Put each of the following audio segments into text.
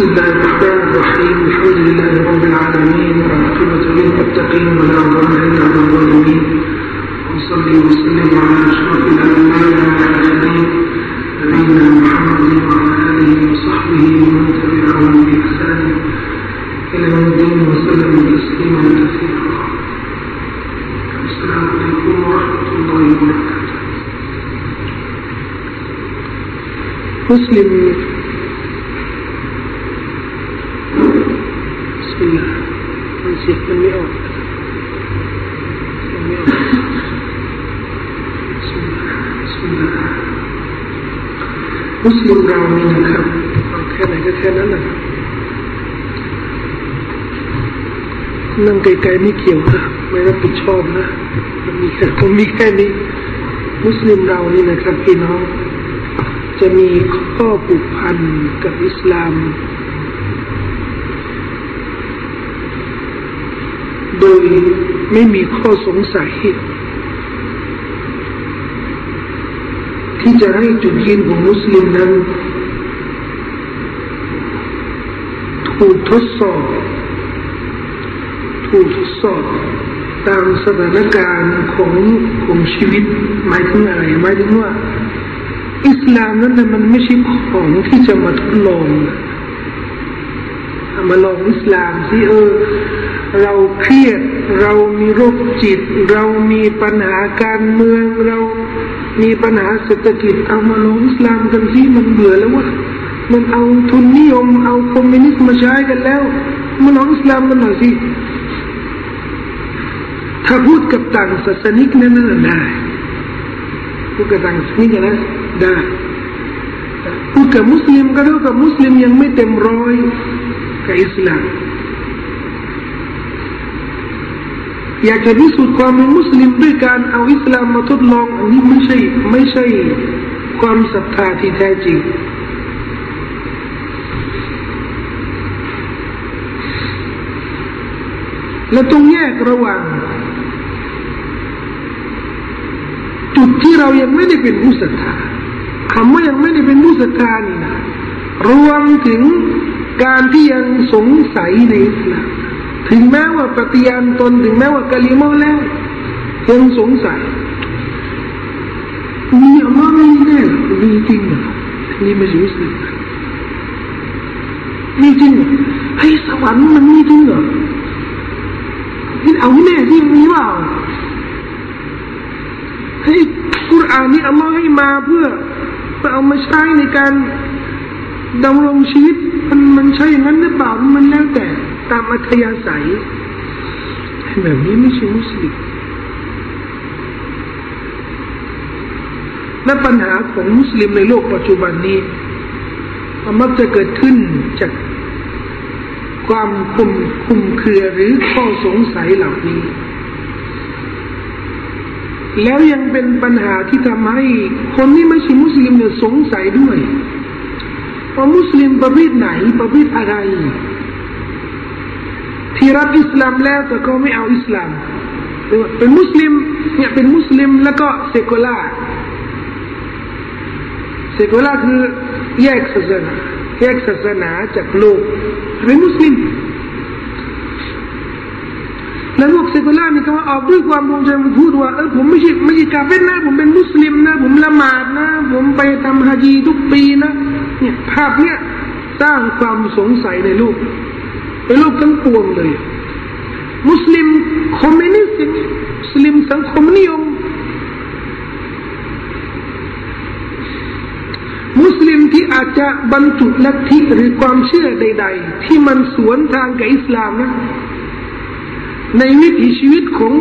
الله الرحمن الرحيم الحمد لله رب العالمين والعاقبة للمتقين ولا عدوان إلا على الظالمين. وصلي وسلم على أشرف الأنبياء والمرسلين نبينا محمد وعلى آله وصحبه ومن تبعهم بإحسان إلى يوم وسلم تسليما كثيرا. السلام عليكم ورحمة الله وبركاته. مسلم มุสลิมเรานี่นะครับเอาแค่ไหนก็แค่นั้นแหละนั่งไกลๆไม่เกี่ยวนะไม่รับผิดชอบนะมันมีแค่คงมีแค่นี้ มุสลิมเรานี่นะครับพี่น้อง จะมีข้อผูกพันกับอิสลาม โดยไม่มีข้อสงสัย ที่จะให้จุดยืนของมุสลิมนั้น ถูกทดสอบ ถูกทดสอบตามสถานการณ์ของของชีวิตหมายถึงอะไรหมายถึงว่า อิสลามนั้นมันไม่ใช่ของที่จะมาทดลองมาลองอิสลามสิเออ เราเครียด เรามีโรคจิต เรามีปัญหาการเมือง เรา มีปัญหาเศรษฐกิจเอามาลงอิสลามกันสิมันเบื่อแล้วว่ามันเอาทุนนิยมเอาคอมมิวนิสต์มาใช้กันแล้วมาลองอิสลามกันหน่อยสิถ้าพูดกับต่างศาสนิกนั้นน่ะได้พูดกับต่างศาสนิกนะได้พูดกับมุสลิมก็เท่ากับมุสลิมยังไม่เต็มร้อยกับอิสลาม อยากจะพิสูจน์ความเป็นมุสลิมด้วยการเอาอิสลามมาทดลองอันนี้ไม่ใช่ไม่ใช่ความศรัทธาที่แท้จริงและต้องแยกระหว่างจุดที่เรายังไม่ได้เป็นผู้ศรัทธาคำว่ายังไม่ได้เป็นผู้ศรัทธานี่นะรวมถึงการที่ยังสงสัยในอิสลาม ถึงแม้ว่าปฏิญาณตนถึงแม้ว่ากะลิมอแล้วยังสงสัยมีอัลลอฮ์ไม่แน่มีจริงหรอนี่ไม่ใช่มุสลิมมีจริงเหรอให้สวรรค์มันมีจริงเหรอนี่เอาแน่ที่มีเปล่าให้กุรอานนี่อัลลอฮ์ให้มาเพื่อเพื่อเอามาใช้ในการดำรงชีวิตมันมันใช่อย่างนั้นหรือเปล่ามันแล้วแต่ ตามอัธยาศัยแบบนี้ไม่ใช่มุสลิมและปัญหาของมุสลิมในโลกปัจจุบันนี้มักจะเกิดขึ้นจากความคุมคุมเครือหรือข้อสงสัยเหล่านี้ แล้วยังเป็นปัญหาที่ทำให้คนที่ไม่ใช่มุสลิมเนี่ยสงสัยด้วยว่ามุสลิมประเภทไหนประเภทอะไร ที่รับอิสลามแล้วแต่ก็ไม่เอาอิสลาม เป็นมุสลิมเนี่ยเป็นมุสลิมแล้วก็เซกุล่าsecular คือแยกศาสนาแยกศาสนาจากโลกเป็นมุสลิมแล้วพวก secular นี่ก็ว่าออกด้วยความภูมิใจมันพูดว่าเออผมไม่ใช่ไม่ใช่กาเฟรนะ ผมเป็นมุสลิมนะ ผมละหมาดนะ ผมไปทำฮัจญ์ทุกปีนะเนี่ยภาพเนี่ยสร้างความสงสัยในโลก ในโลกทั้งปวงเลย มุสลิมคอมมิวนิสต์มุสลิมสังคมนิยม มุสลิมที่อาจจะบรรจุลัทธิหรือความเชื่อใด ๆ ที่มันสวนทางกับอิสลามนะในวิถีชีวิตของ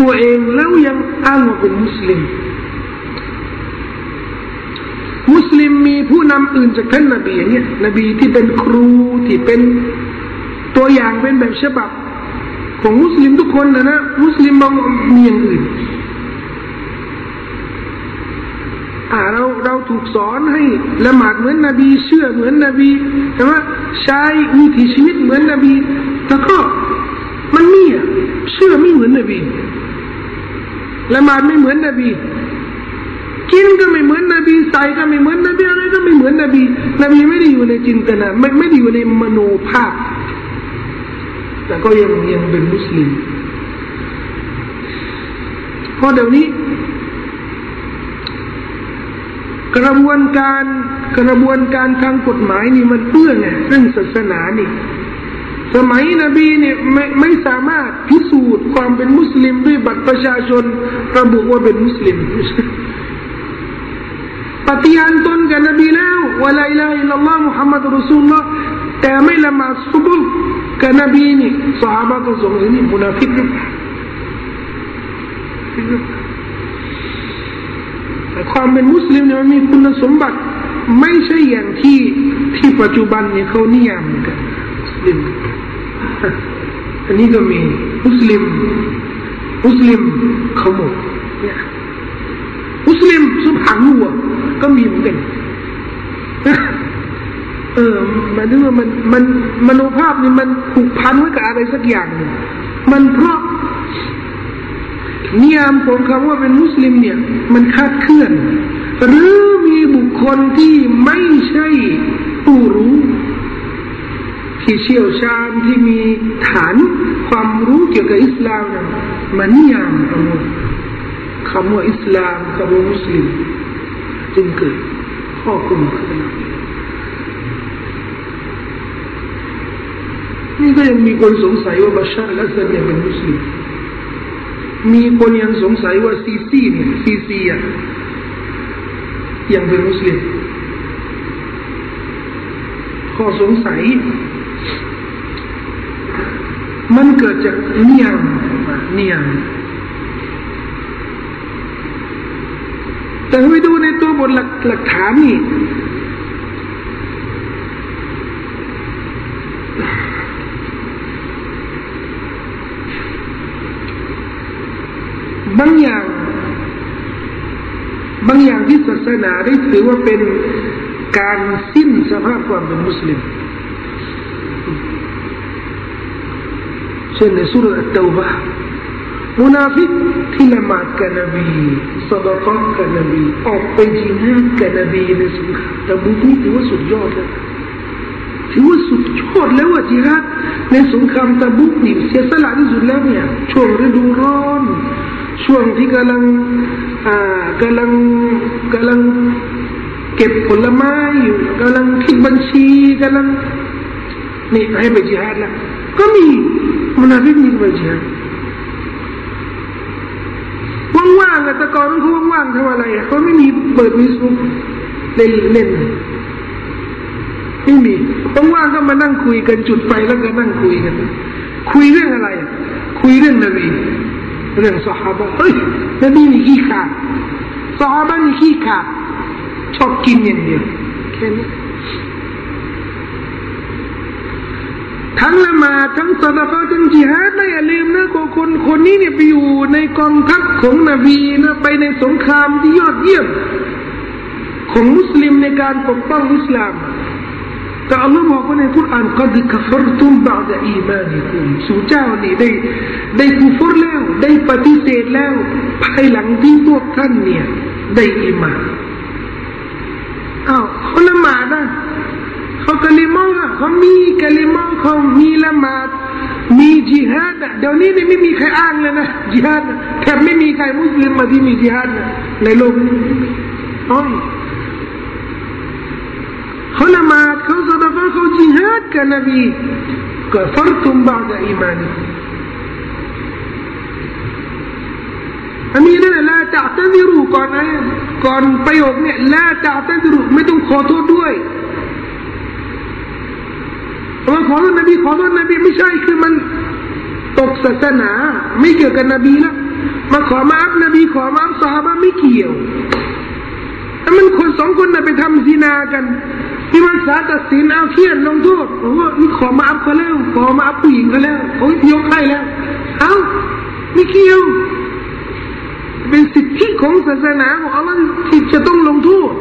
ตัวเองแล้วยังอ้างว่าเป็นมุสลิม มุสลิมมีผู้นำอื่นจากท่านนบีอย่างเงี้ยนบีที่เป็นครูที่เป็น ตัวอย่างเป็นแบบฉบับ ของมุสลิมทุกคนนะนะมุสลิมบางมีอย่างอื่นอ่าเราเราถูกสอนให้ละหมาดเหมือนนบี เชื่อเหมือนนบีแต่ว่าใช้วิถีชีวิตเหมือนนบีแล้วก็มันมีอะเชื่อไม่เหมือนนบีละหมาดไม่เหมือนนบีกินก็ไม่เหมือนนบีใส่ก็ไม่เหมือนนบีอะไรก็ไม่เหมือนนบีนบีไม่ได้อยู่ในจินตนาไม่ไม่ได้อยู่ในมโนภาพ แต่ก็ยังยังเป็นมุสลิมเพราะเดี๋ยวนี้ กระบวนการกระบวนการทางกฎหมายนี่มันเปื้อนไงเรื่องศาสนานี่สมัยนบีเนี่ยไม่ไม่สามารถพิสูจน์ความเป็นมุสลิมด้วยบัตรประชาชนระบุว่าเป็นมุสลิมปฏิญาณตนกับนบีแล้วว่าลาอิลาอิลลัลลอฮ์มุฮัมมัดรุสูลลอ แต่ไม่ละมาดซุบุกับนบีนี่สหายก็สงสัยนี่มุนาฟิกหรือเปล่าความเป็นมุสลิมเนี่ยมันมีคุณสมบัติ ไม่ใช่อย่างที่ที่ปัจจุบันเนี่ยเขานิยามกันมุสลิมอันนี้ก็มีมุสลิมมุสลิมขาหมยมุสลิมสุภาพนัวก็มีเหมือนกัน เออมันนึกว่ามันมันมโนภาพนี่มันผูกพันไว้กับอะไรสักอย่างหนึ่งมันเพราะนิยามของคำว่าเป็นมุสลิมเนี่ย มันคาดเคลื่อน หรือมีบุคคลที่ไม่ใช่ผู้รู้ ที่เชี่ยวชาญที่มีฐานความรู้เกี่ยวกับอิสลามเนี่ยมันนิยามคำว่าคำว่าอิสลามคำว่ามุสลิมจึงเกิดข้อคุมขึ้นมา นี่ก็ยังมีคนสงสัยว่าบัชชาและซันเนี่ยเป็นมุสลิมมีคนยังสงสัยว่าซีซีเนี่ยซีซีอะยังเป็นมุสลิมข้อสงสัย มันเกิดจากเนียมเนียมแต่ไปดูในตัวบทหลักหลักฐานนี่บางอย่าง บางอย่างที่ศา สนาได้ถือว่าเป็นการสิ้นสภาพความเป็นมุสลิมเช่นในสุรอัตตาวะมุนาฟิกที่ละหมาดกับนบีสดกะกับนบีออกไปจิฮาดกับนบีในสงครามแต่บุตรนี่ถือว่าสุดยอดแล้วถือว่าสุดยอดแล้วว่าจิฮาดในสงครามตะบุกนี่เสียสละที่สุดแล้วเนี่ยช่วงฤดูร้อน ช่วงที่กำลัง อ่ากำลังกำลังเก็บผลไม้อยู่กำลังคิดบัญชีกำลังนี่ให้ไปจิฮาดล้วก็มีมุนาฟิกมีไปจิฮาดว่างๆอะแต่ก่อนเขาว่างๆทำอะไรเขาไม่มีเปิดวิสบุ๊กเล่นเล่นไม่มีว่างๆก็มานั่งคุยกันจุดไฟแล้วก็นั่งคุยกัน คุยเรื่องอะไร คุยเรื่องนบี เรื่องสหายเฮ้ยนบีมีขี้ขาดสหายมีขี้ขาดชอบกินอย่างเดียวแค่นี้ทั้งละมาทั้งสลาก็ทั้งจิฮาดนะอย่าลืมนะคนคนคนนี้เนี่ยไปอยู่ในกองทัพของนบีนะไปในสงครามที่ยอดเยี่ยม ของมุสลิมในการปกป้องอิสลาม แต่อัลลอฮ์บอกว่าในคุรานกัดกัฟรตุมบาดอีมานิคุมสู่เจ้านี่ได้ได้กุฟรแล้วได้ปฏิเสธแล้ว ภายหลังที่พวกท่านเนี่ย ได้อีมานอ้าวคนละหมาดนะเขากะลิมอละเขามีกะลิมอเขามีละหมาดมีจิฮาดเดี๋ยวนี้นี่ไม่มีใครอ้างเลยนะจิฮาดแทบไม่มีใครมุสลิมมาที่มีจิฮาดในโลกนี้อ้อยเขาละหมาดเขาสดา เขาจิฮาดกับนบีก็ฟัรตุมบาดอีมานีอันนี้นั่แหละละจ่าตันดิรูก่อนนะก่อนประโยคเนี่ยละจ่าตันดิรูไม่ต้องขอโทษด้วยมาขอโทษนบีขอโทษนบีไม่ใช่คือมันตกศาสนา ไม่เกี่ยวกับนบีแล้วมาขอมาอัพนบีขอมาอัพสาบะไม่เกี่ยวถ้ามันคนสองคนน่ะไปทำซีนากัน ที่มันสาตัดสินเอาเทียนลงโทษโอ้นี่ขอมาอัพเขาแล้ว ขอมาอัพผู้หญิงเขาแล้วโอ้ยยกให้แล้ว เอาไม่เกี่ยว เป็นสิทธิของศาสนาของอัลลอฮ์ที่จะต้องลงโทษ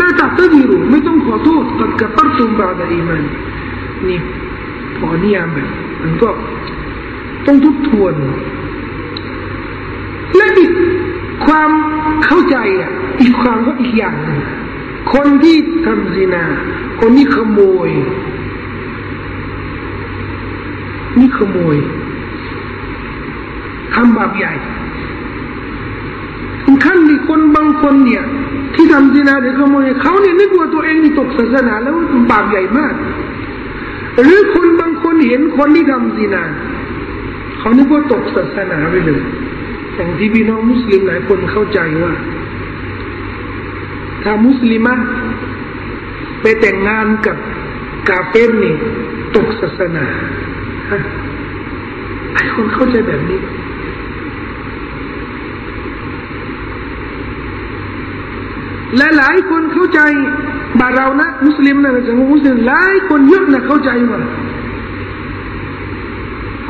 น่าตัดตดีรู้ไม่ต้องขอโทษตัดกับปัรตุมบาดอีมันนี่พอนิยามแบบมันก็ต้องทบทวน และอีกความเข้าใจอะอีกความก็อีกอย่างหนึ่ง คนที่ทำซินา คนนี้ขโมย นี่ขโมยทำบาปใหญ่ถึงขั้นที่คนบางคนเนี่ย ที่ทำซินาหรือขโมยเขาเนี่ยนึกว่าตัวเองนี่ตกศาสนาแล้วบาปใหญ่มาก หรือคนบางคนเห็นคนที่ทำซินาเขานึกว่าตกศาสนาไปเลยอย่างที่พี่น้องมุสลิมหลายคนเข้าใจว่า ถ้ามุสลิมไปแต่งงานกับกาเฟรนี่ตกศาสนาหลายคนเข้าใจแบบนี้ และหลายคนเข้าใจบาเรานะมุสลิมนะสังคมมุสลิมหลายคนเยอะนะเข้าใจว่า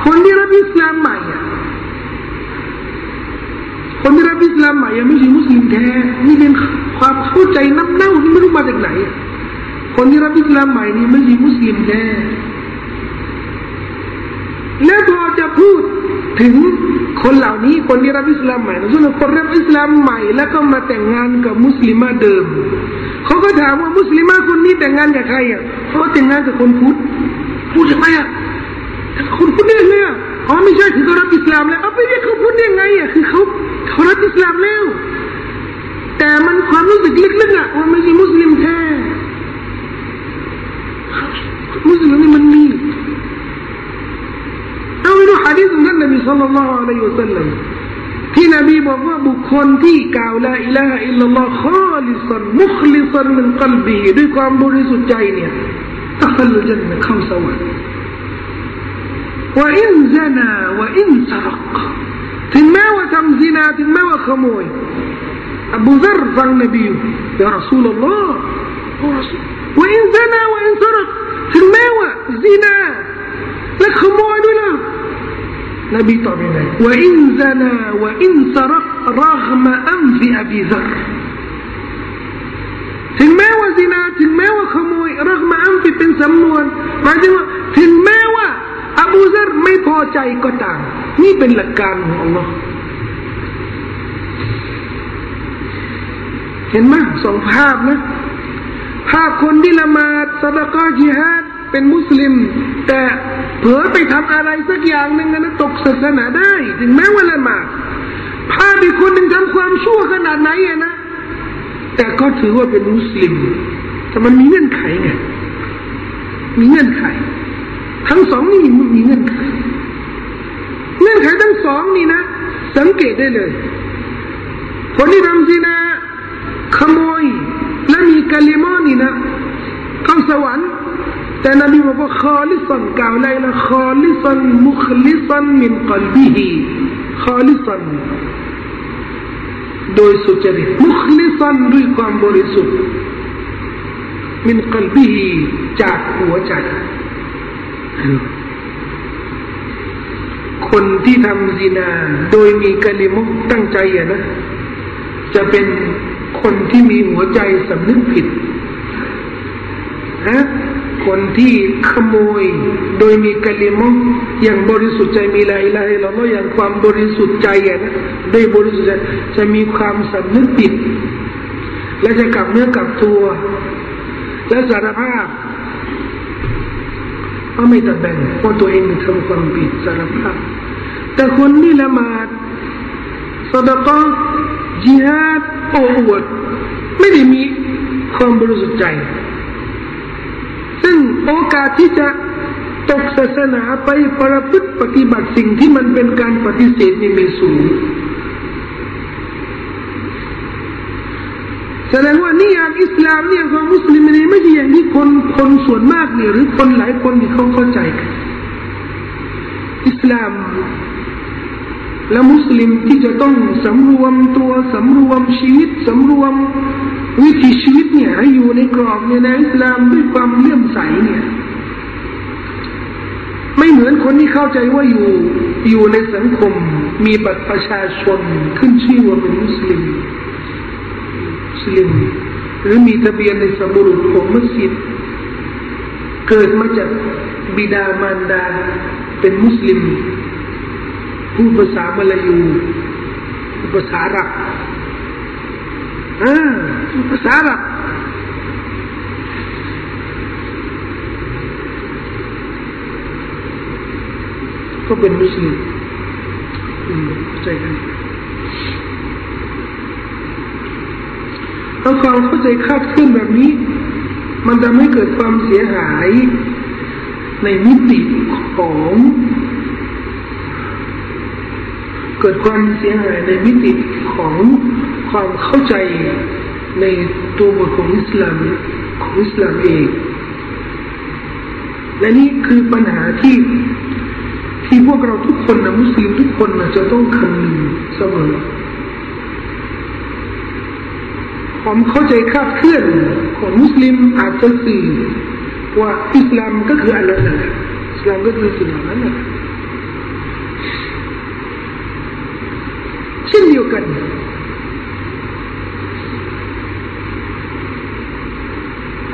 คนที่รับอิสลามใหม่อะ คนที่รับอิสลามใหม่ยังไม่ใช่มุสลิมแท้นี่เป็นความเข้าใจน้ำเน่าที่ไม่รู้มาจากไหน คนที่รับอิสลามใหม่นี่ไม่ใช่มุสลิมแท้แล้วพอจะพูดถึงคนเหล่านี้คนที่รับอิสลามใหม่ส่วนคนรับอิสลามใหม่ แล้วก็มาแต่งงานกับมุสลิมาเดิมเขาก็ถามว่ามุสลิมาคนนี้แต่งงานกับใครอะเขาแต่งงานกับคนพุทธพูดยังไงอะคนพุทธได้ไงอะอ๋อไม่ใช่คือเขารับอิสลามแล้วเอาไปเรียกเขาพุทธได้ไงอะคือเขา เขารับอิสลามแล้ว แต่มันความรู้สึกลึกๆอะว่าไม่ใช่มุสลิมแท้มุสลิมนี่มันมีเอาไปดูฮะดีษของท่านนบีสัลลัลลอฮุอะลัยฮิสัลลัมที่นบีบอกว่าบุคคลที่กล่าวละอิลาฮะอิลลัลลอฮ์ข้อลิสันมุคลิสันมินกัลบีด้วยความบริสุทธิ์ใจเนี่ยตักลุจันเข้าสวรรค์ว่าอินซานสรักถึงแม้ว่าว่าขโมยอบูซัรฟังนบียารอสูลลอฮ์ว่าอินซนาว่าอินสรัก ถึงแม้ว่าซินาและขโมยด้วยล่ะนบีตอบยังไงว่าอินซนาว่าอินสรักรักม นี่เป็นหลักการของอัลลอฮ์เห็นไหมสองภาพนะ ภาพคนที่ละหมาดสดกาจิฮัดเป็นมุสลิม แต่เผลอไปทำอะไรสักอย่างหนึ่งนะตกศาสนาได้ ถึงแม้ว่าละหมาดภาพอีกคนหนึ่งทำความชั่วขนาดไหนอะนะแต่ก็ถือว่าเป็นมุสลิม แต่มันมีเงื่อนไขไงมีเงื่อนไข ทั้งสองนี่มีเงื่อนไข เงื่อนไขทั้งสองนี่นะ สังเกตได้เลย คนที่ทำซีนาขโมยและมีกาลิมอนี่นะเข้าสวรรค์แต่นบีบอกว่าخالصا กล่าวอะไรนะ خالصا مخلصا من قلبه خالصا โดยสุจริต مخلصا ด้วยความบริสุทธิ์มินกลบิฮีจากหัวใจ คนที่ทำซินา โดยมีกะลิมุกตั้งใจอะนะ จะเป็นคนที่มีหัวใจสำนึกผิดฮะคนที่ขโมยโดยมีกะลิมออย่างบริสุทธิ์ใจมีลายลายเราอย่างความบริสุทธิ์ใจอะนะโดยบริสุทธิ์ใจจะมีความสำนึกผิด และจะกลับเนื้อกลับตัว และสารภาพ ว่าไม่ตัดแบ่งว่าตัวเองทำความผิดสารภาพแต่คนที่ละหมาดสดก็จิฮาดโอ้อวดไม่ได้มีความบริสุทธิ์ใจ ซึ่งโอกาสที่จะตกศาสนาไปประพฤติปฏิบัติสิ่งที่มันเป็นการปฏิเสธนี่มีสูง แสดงว่านิยามอิสลามเนี่ยของมุสลิมนี่ไม่ใช่อย่างที่คนคนส่วนมากเนี่ยหรือคนหลายคนที่เขาเข้าใจกันอิสลาม และมุสลิมที่จะต้องสำรวมตัวสำรวมชีวิตสำรวมวิถีชีวิตเนี่ยให้อยู่ในกรอบเนี่ยในอิสลามด้วยความเลื่อมใสเนี่ยไม่เหมือนคนที่เข้าใจว่าอยู่อยู่ในสังคมมีบัตรประชาชนขึ้นชื่อว่าเป็นมุสลิม ลิมหรือมีทะเบียนในสมุดของมัสยิดเกิดมาจากบิดามารดาเป็นมุสลิมพูดภาษามาลายูภาษาอับอ่าภาษาอับก็เป็นมุสลิมเข้าใจกัน ถ้าความเข้าใจคาดเคลื่อนแบบนี้ มันทำให้เกิดความเสียหายในมิติของเกิดความเสียหายในมิติของความเข้าใจในตัวบทของอิสลามของอิสลามเอง และนี่คือปัญหาที่ที่พวกเราทุกคนนะมุสลิมทุกคนนะจะต้องคำนึงเสมอ ความเข้าใจคาดเคลื่อนของมุสลิมอาจจะสื่อว่าอิสลามก็คืออะไรนั่นแหละอิสลามก็คือสิ่งนั้นแหละเช่นเดียวกัน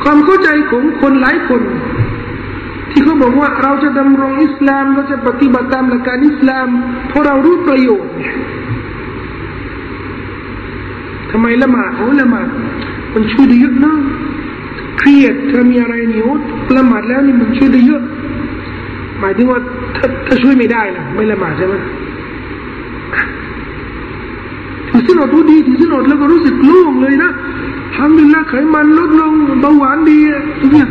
ความเข้าใจของคนหลายคน ที่เขาบอกว่าเราจะดำรงอิสลามเราจะปฏิบัติตามหลักการอิสลามเพราะเรารู้ประโยชน์ ทำไมละหมาดโอ้ละหมาดมันช่วยได้เยอะนะเครียดถ้ามีอะไรนี่โอ้ละหมาดแล้วนี่มันช่วยได้เยอะ หมายถึงว่าถ้าถ้าช่วยไม่ได้ล่ะ ไม่ละหมาดใช่ไหมถือสินอดดูดีถือสินอดแล้วก็รู้สึกโล่งเลยนะทำดีละไขมันลดลงเบาหวานดีทุกอย่าง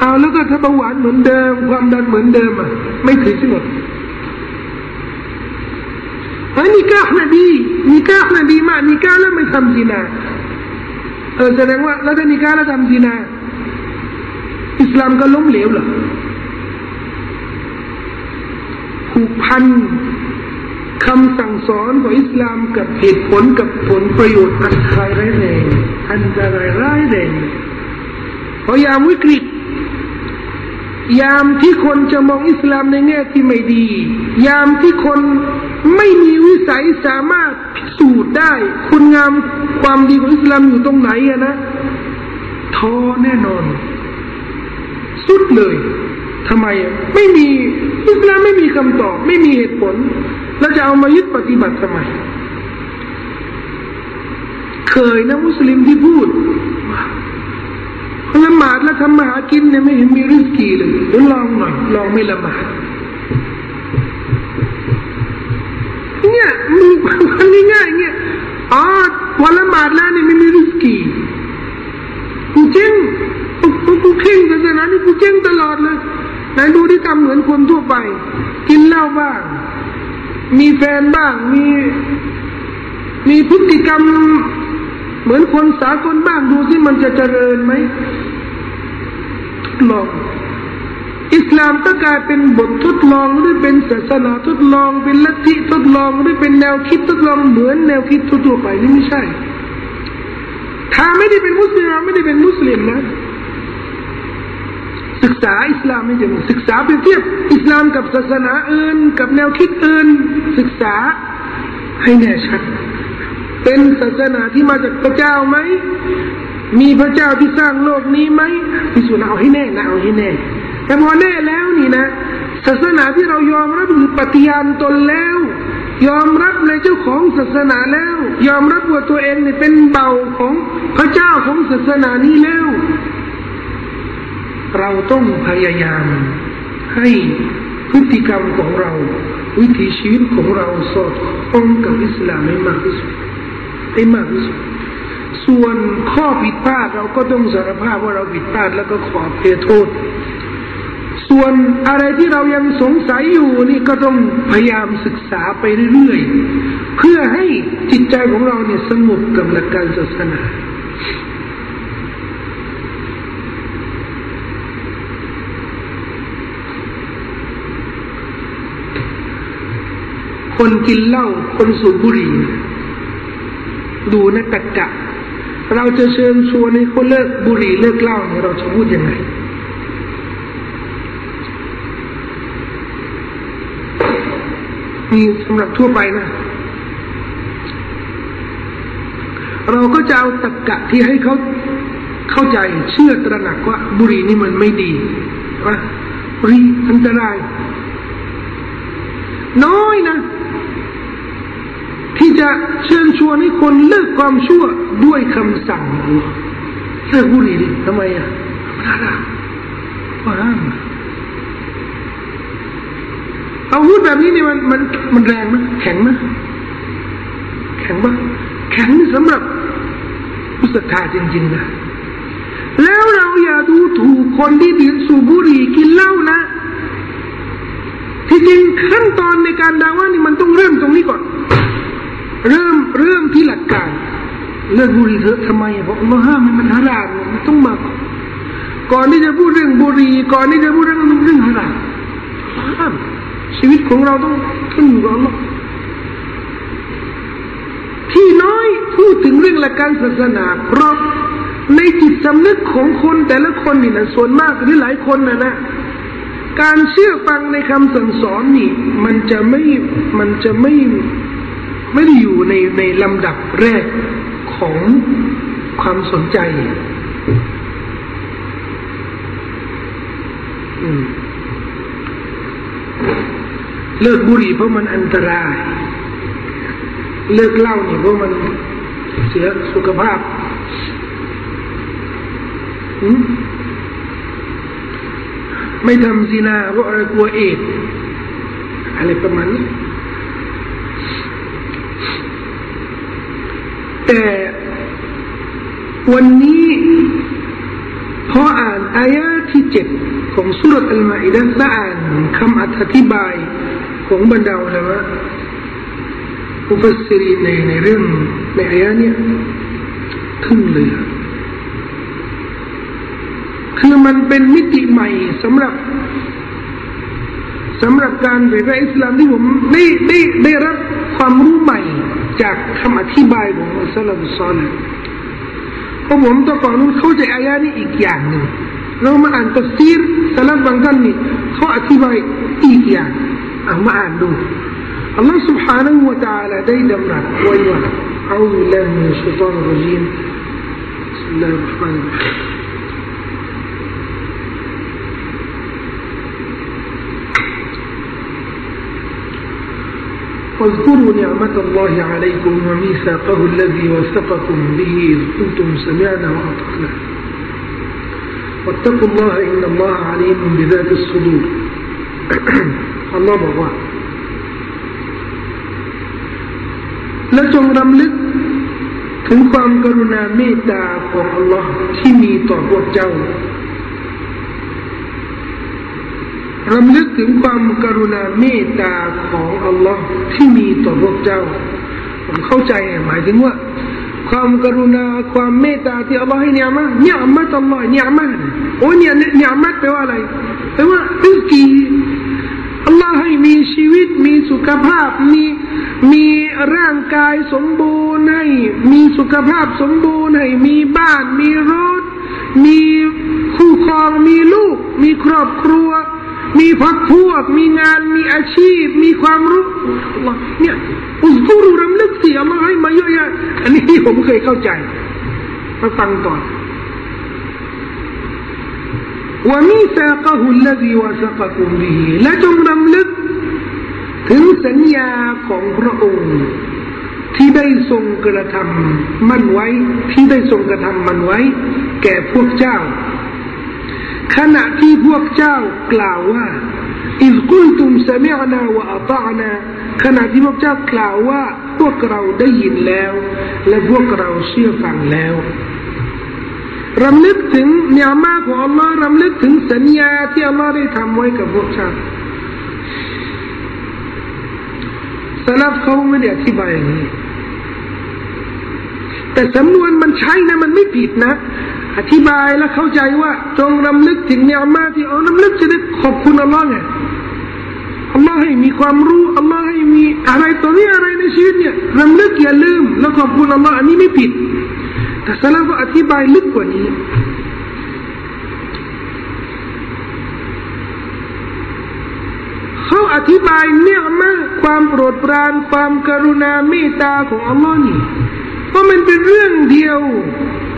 เอาแล้วก็ถ้าเบาหวานเหมือนเดิม ความดันเหมือนเดิมอะไม่ถือสินอด อันนี้ก้าหนาดีนิกาหนาดีมากนิก้าแล้วไม่ทำซีนาเออแสดงว่าแล้วถ้านิก้าแล้วทำซีนาอิสลามก็ล้มเหลวเหรอผูกพันคำสั่งสอนของอิสลามกับเหตุผลกับผลประโยชน์อันตรายร้ายแรงอันตรายร้ายแรงพอยามวิกฤต ยามที่คนจะมองอิสลามในแง่ที่ไม่ดี ยามที่คนไม่มีวิสัยสามารถพิสูจน์ได้ คุณงามความดีของอิสลามอยู่ตรงไหนอะนะท้อแน่นอน สุดเลยทำไมไม่มีอิสลามไม่มีคำตอบ ไม่มีเหตุผล แล้วจะเอามายึดปฏิบัติทำไมเคยนะมุสลิมที่พูด ละหมาดแล้วทำมาหากินเนี่ยไม่เห็นมีริสกีเลยเดี๋ยวลองหน่อยลองไม่ละหมาดเนี่ยมีความง่ายๆเนี่ยอ๋อวันละหมาดแล้วเนี่ยไม่มีริสกีกูเจ๊งกูกูเข่งศาสนานี่กูเจ๊งตลอดเลยไหนดูที่ทำเหมือนคนทั่วไป กินเหล้าบ้าง มีแฟนบ้าง มี มีพฤติกรรม เหมือนคนสากลบ้างดูสิมันจะเจริญไหม ลอง อิสลามก็กลายเป็นบททดลองหรือเป็นศาสนาทดลอง เป็นลัทธิทดลองหรือเป็นแนวคิดทดลองเหมือนแนวคิดทั่วไปนี่ไม่ใช่ ถ้าไม่ได้เป็นมุสลิมไม่ได้เป็นมุสลิมนะศึกษาอิสลามไม่ใช่ศึกษาเปรียบเทียบอิสลามกับศาสนาอื่น กับแนวคิดอื่น ศึกษาให้แน่ชัด เป็นศาสนาที่มาจากพระเจ้าไหม มีพระเจ้าที่สร้างโลกนี้ไหมพิสูจน์เอาให้แน่นะเอาให้แน่ แต่พอแน่แล้วนี่นะ ศาสนาที่เรายอมรับคือปฏิญาณตนแล้ว ยอมรับในเจ้าของศาสนาแล้ว ยอมรับว่าตัวเองเนี่ยเป็นเบาของพระเจ้าของศาสนานี้แล้ว เราต้องพยายามให้พฤติกรรมของเรา วิถีชีวิตของเราสอดคล้องกับอิสลามให้มากที่สุดให้มากที่สุด ส่วนข้อผิดพลาดเราก็ต้องสารภาพว่าเราผิดพลาดแล้วก็ขอเพโทษ ส่วนอะไรที่เรายังสงสัยอยู่นี่ก็ต้องพยายามศึกษาไปเรื่อยๆ เพื่อให้จิตใจของเราเนี่ยสงบกับหลักการศาสนาคนกินเหล้าคนสูบบุหรี่ ดูนะตะกะ เราจะเชิญชวนให้คนเลิกบุหรี่เลิกเหล้าเนี่ยเราจะพูดยังไงมีสำหรับทั่วไปนะ เราก็จะเอาตะกะที่ให้เขาเข้าใจเชื่อตระหนักว่า บุหรี่นี่มันไม่ดีว่าบุหรี่อันตราย น้อยนะ ที่จะเชิญชวนให้คนเลิกความชั่วด้วยคำสั่งเลิกบุหรี่ดิทำไมอะมันห้ามว่าห้ามเอาพูดแบบนี้นี่มันมันมันแรงไหมแข็งไหมแข็งปะแข็งสำหรับผู้ศรัทธาจริงๆนะแล้วเราอย่าดูถูกคนที่ดื่มสูบบุหรี่กินเหล้านะ ที่จริงขั้นตอนในการดาว่านี่มันต้องเริ่มตรงนี้ก่อน เริ่มเริ่มที่หลักการเลิกบุหรี่เถอะทำไมเพราะอัลลอฮ์ห้ามมันฮารามมันต้องมาก่อนที่จะพูดเรื่องบุหรี่ก่อนที่จะพูดเรื่องเรื่องฮารามห้ามชีวิตของเราต้องขึ้นอยู่กับอัลลอฮ์ที่น้อยพูดถึงเรื่องหลักการศาสนาเพราะในจิตสำนึกของคนแต่ละคนนี่นะส่วนมากหรือหลายคนนะนะการเชื่อฟังในคำสั่งสอนนี่ มันจะไม่มันจะไม่ ไม่ได้อยู่ในในลำดับแรกของความสนใจเลิกบุหรี่เพราะมันอันตราย เลิกเหล้านี่เพราะมันเสียสุขภาพไม่ทำซีนาเพราะอะไรกลัวเอดอะไรประมาณนี้ แต่วันนี้พออ่านอายะที่เจ็ดของสุรอัลมาอิดะและอ่านคำอธิบายของบรรดาอุลามะอุปสรีในในเรื่องในอายะเนี่ยขึ้นเลยคือมันเป็นมิติใหม่สำหรับสำหรับการเผยแพร่อิสลามที่ผมได้ได้ได้รับความรู้ใหม่ จากคำอธิบายของอัลลอฮฺซอลเพราะผมตอนก่อนนู้นเข้าใจอายานี้อีกอย่างหนึ่งเรามาอ่านตัฟซีรสลับบางท่านนี่เขาอธิบายอีกอย่างเอามาอ่านดูอัลลอฮฺ سبحانه และ تعالى ได้ดำรัสไว้ว่า أعوذ بالله من الشيطان الرجيم بسم الله الرحمن الرحيم واذكروا نعمة الله عليكم وميثاقه الذي وثقكم به إذ كنتم سمعنا وأطعنا واتقوا الله إن الله عليم بذات الصدور الله บอกว่าและจงรำลึกถึงความกรุณาเมตตาของ Allah ที่มีต่อพวกเจ้า รำลึกถึงความกรุณาเมตตาของอัลลอฮ์ที่มีต่อพวกเจ้า ผมเข้าใจหมายถึงว่า ความกรุณาความเมตตาที่อัลลอฮ์ให้เนี่ยมาเนี่ยมัตอัลอฮ์เนี่ยมาโอ้เนี่ยเนี่ยมัตแปลว่าอะไรแปลว่าริสกีอัลลอฮ์ให้มีชีวิตมีสุขภาพมีมีร่างกายสมบูรณ์ให้มีสุขภาพสมบูรณ์ให้มีบ้านมีรถ มีคู่ครองมีลูก มีครอบครัว มีพักพวก มีงาน มีอาชีพ มีความรู้เนี่ยอุสกุรุรำลึกสิอัลลอฮ์ให้มาเยอะแยะอันนี้ผมเคยเข้าใจ มาฟังก่อนว่ามีซากะฮุลลดีวาสกะกุมบิฮิและจงรำลึก ถึงสัญญาของพระองค์ ที่ได้ทรงกระทำมันไว้ ที่ได้ทรงกระทำมันไว้ แก่พวกเจ้า ขณะที่พวกเจ้ากล่าวว่าอิสกุลตุมสมิอนาวะอัตานาขณะที่พวกเจ้ากล่าวว่า พวกเราได้ยินแล้ว และพวกเราเชื่อฟังแล้วรำลึกถึงเนื้อมาของอัลลอฮ์รำลึกถึงสัญญาที่อัลลอฮ์ได้ทำไว้กับพวกเจ้าสลับเขาไม่ได้อธิบายอย่างนี้ แต่สำนวนมันใช่นะมันไม่ผิดนะ อธิบายและเข้าใจว่า จงรำลึกถึงเนื้อมาที่เอารำลึกจะได้ขอบคุณอัลลอฮ์ไงอัลลอฮ์ให้มีความรู้อัลลอฮ์ให้มีอะไรตัวนี้อะไรในชีวิตเนี่ยรำลึกอย่าลืม แล้วขอบคุณอัลลอฮ์อันนี้ไม่ผิด แต่สลาฟอธิบายลึกกว่านี้เขาอธิบายเนื้อมาความโปรดปรานความกรุณาเมตตาของอัลลอฮ์นี่ เพราะมันเป็นเรื่องเดียว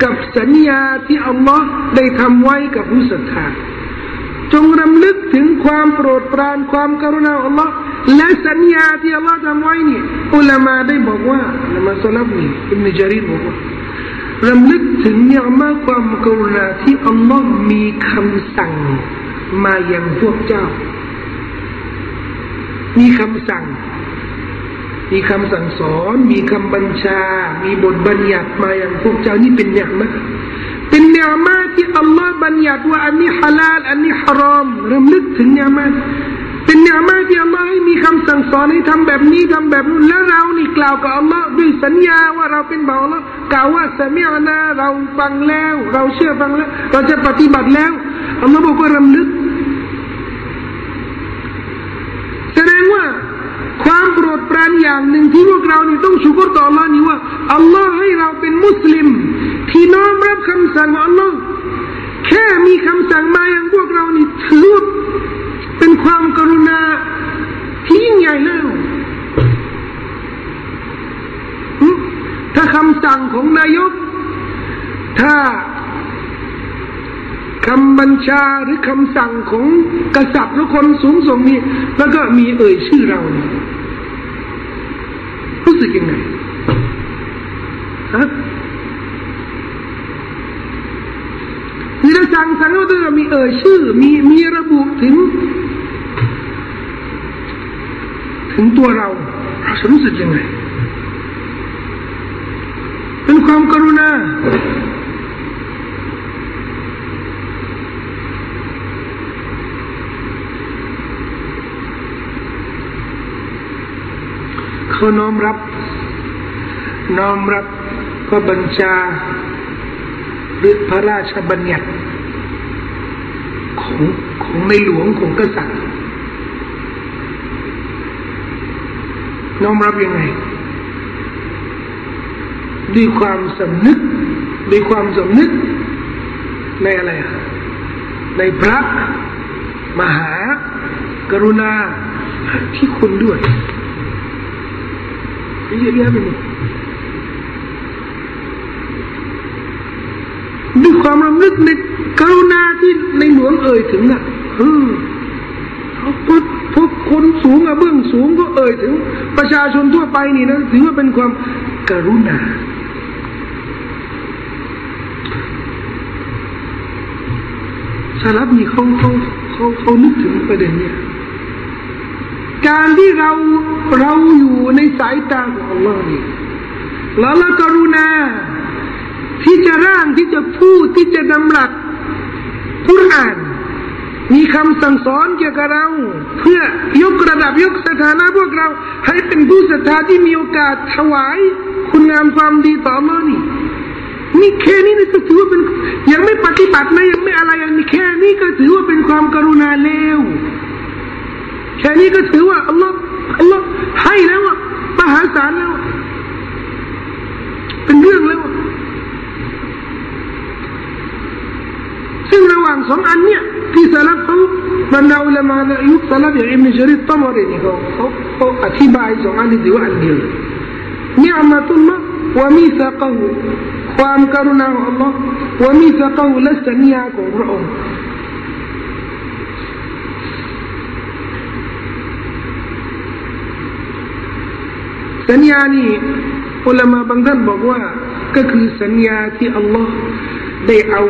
กับสัญญาที่อัลลอฮ์ได้ทำไว้กับผู้ศรัทธาจงรำลึกถึงความโปรดปรานความกรุณาอัลลอฮ์และสัญญาที่อัลลอฮ์ทำไว้เนี่ยอุลามาได้บอกว่าอุลามาสลับนี่อิบนจารีบอกว่ารำลึกถึงเนี่ยมาความกรุณาที่อัลลอฮ์มีคำสั่งมาอย่างพวกเจ้า มีคำสั่ง มีคำสั่งสอน มีคำบัญชา มีบทบัญญัติมาอย่างพวกเจ้านี่เป็นอย่างมากเป็นเนื้อมาที่อัลลอฮ์บัญญัติว่าอันนี้ฮาลาลอันนี้ฮารอมรำลึกถึงเนื้อมาเป็นเนื้อมาที่อัลลอฮ์ให้มีคำสั่งสอนให้ทำแบบนี้ทำแบบนู้นแล้วเรานี่กล่าวกับอัลลอฮ์ด้วยสัญญาว่าเราเป็นบ่าวอัลลอฮ์กล่าวว่าสมีอานาเราฟังแล้ว เราเชื่อฟังแล้ว เราจะปฏิบัติแล้วอัลลอฮ์บอกว่ารำลึกแสดงว่า ความโปรดปรานอย่างหนึ่งที่พวกเรานี่ต้องชูกรต่อ Allah นี่ว่าอัลลอฮ์ให้เราเป็นมุสลิม ที่น้อมรับคำสั่งของอัลลอฮ์แค่มีคำสั่งมาอย่างพวกเรานี่ถือว่าเป็นความกรุณาที่ยิ่งใหญ่แล้วถ้าคำสั่งของนายก ถ้า คำบัญชาหรือคำสั่งของกษัตริย์หรือคนสูงส่งนี่แล้วก็มีเอ่ยชื่อเรานี่รู้สึกยังไงฮะมีเราสั่งสั่งว่าต้องมีเอ่ยชื่อ มีมีระบุถึง ถึงตัวเราเราจะรู้สึกยังไงเป็นความกรุณา เขาน้อมรับ น้อมรับพระบัญชาหรือพระราชบัญญัติของของในหลวงของกษัตริย์ น้อมรับยังไง ด้วยความสำนึกด้วยความสำนึก ในอะไรอะในพระมหากรุณาที่คุณด้วย เยอะแยะไปหมดด้วยความรำลึกในกรุณาที่ในหลวงเอ่ยถึงอะเออพวกพวกคนสูงอะเบื้องสูงก็เอ่ยถึง ประชาชนทั่วไปนี่นะถือว่าเป็นความกรุณาสารับนี่เขาเขาเขาเขานึกถึงประเด็นเนี้ย การที่เราเราอยู่ในสายตาของ Allah นี่แล้วละกรุณา ที่จะร่างที่จะพูดที่จะดำรัสคุราน มีคำสั่งสอนเกี่ยวกับเรา เพื่อยกระดับยกสถานะพวกเรา ให้เป็นผู้ศรัทธาที่มีโอกาสถวาย คุณงามความดีต่อ Allah นี่นี่แค่นี้นี่ก็ถือว่าเป็นยังไม่ปฏิบัตินะยังไม่อะไรอย่างนี้แค่นี้ก็ถือว่าเป็นความกรุณาเลว แค่นี้ก็ถือว่าอัลลอฮ์อัลลอฮ์ให้แล้วอะมหาศาลแล้วเป็นเรื่องแล้ว ซึ่งระหว่าง สัญญานี่อุลามาบางท่านบอกว่า ก็คือสัญญาที่อัลลอฮ์ได้เอา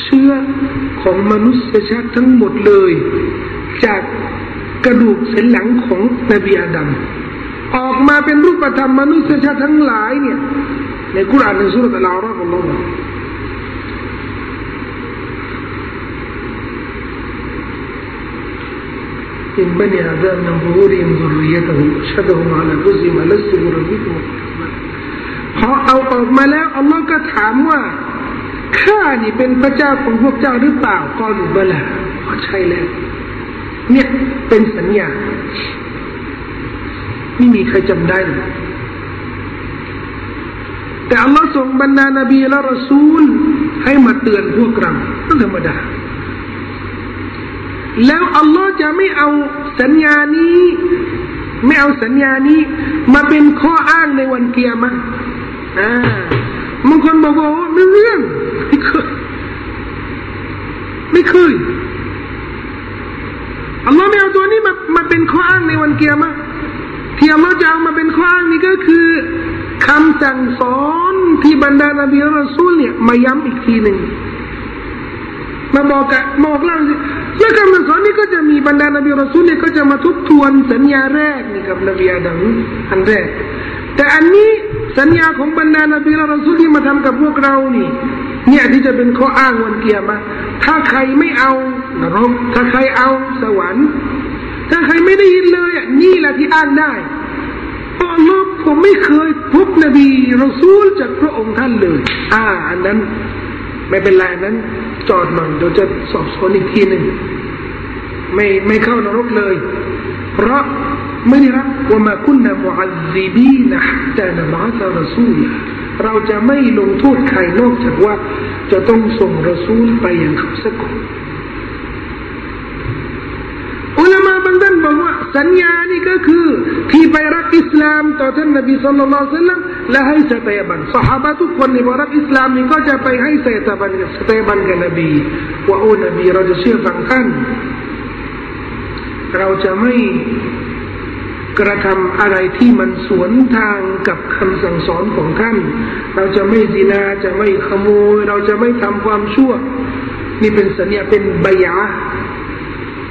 เชื้อของมนุษยชาติทั้งหมดเลย จากกระดูกสันหลังของนบีอาดัมออกมาเป็นรูปธรรมมนุษยชาติทั้งหลายเนี่ยในกุรานในสุรษะลาอัลลอฮ์ من بني آدم من ظهورهم ذريتهم أشهدهم على أنفسهم ألست بربكم พอเอาออกมาแล้วอัลลอฮ์ก็ถามว่าข้านี่เป็นพระเจ้าของพวกเจ้าหรือเปล่าก็หรือบลาก็ใช่แล้ว เนี่ยเป็นสัญญาไม่มีใครจำได้เลยแต่อัลลอฮ์ส่งบรรดานบีและรอซูล ให้มาเตือนพวกเราก็ธรรมดา แล้วอัลลอฮ์จะไม่เอาสัญญานี้ ไม่เอาสัญญานี้ มาเป็นข้ออ้างในวันเกียร์มันอ่าบางคนบอกว่าไม่เรื่องไม่เคยไม่เคยอัลลอฮ์ไม่เอาตัวนี้มามาเป็นข้ออ้างในวันเกียร์มาที่อัลลอฮ์จะเอามาเป็นข้ออ้างนี่ก็คือคำสั่งสอนที่บรรดานบีรอซูลเนี่ยมาย้ำอีกทีหนึ่งมาบอกกะบอกเล่า แล้วคำสั่งสอนนี้ก็จะมีบรรดานบีรอซูลเนี่ยก็จะมาทบทวนสัญญาแรกนี่กับนบีอาดัมอันแรก แต่อันนี้สัญญาของบรรดานบีรอซูลที่มาทำกับพวกเรานี่เนี่ยที่จะเป็นข้ออ้างวันเกียรมาถ้าใครไม่เอานรกถ้าใครเอาสวรรค์ ถ้าใครไม่ได้ยินเลยอะนี่แหละที่อ้างได้เพราะอัลลอฮ์ผมไม่เคยพบนบีรอซูลจากพระองค์ท่านเลย อ่า อันนั้น ไม่เป็นไรนั้น จอดหน่อยเดี๋ยวจะสอบสวนอีกทีหนึ่งไม่ไม่เข้านรกเลย เพราะไม่ได้รับว่ามาคุณนะมุอัลซีบีนะแต่นบาตรสูลเราจะไม่ลงโทษใครนอกจากว่า จะต้องส่งรสูลไปอย่างเขาสักคนอุลามาบางท่านบอกว่า สัญญานี่ก็คือที่ไปรับอิสลามต่อท่านนบีสุลต่านสัลลัมและให้สตยบันสหายทุกคนในบรับอิสลามนี่ก็จะไปให้สตยบันสตยบันกับนบีว่าโอ้นบีเราจะเชื่อฟังท่านเราจะไม่กระทำอะไรที่มันสวนทางกับคำสั่งสอนของท่าน เราจะไม่ดินาจะไม่ขโมย เราจะไม่ทำความชั่ว นี่เป็นสัญญาเป็นบยา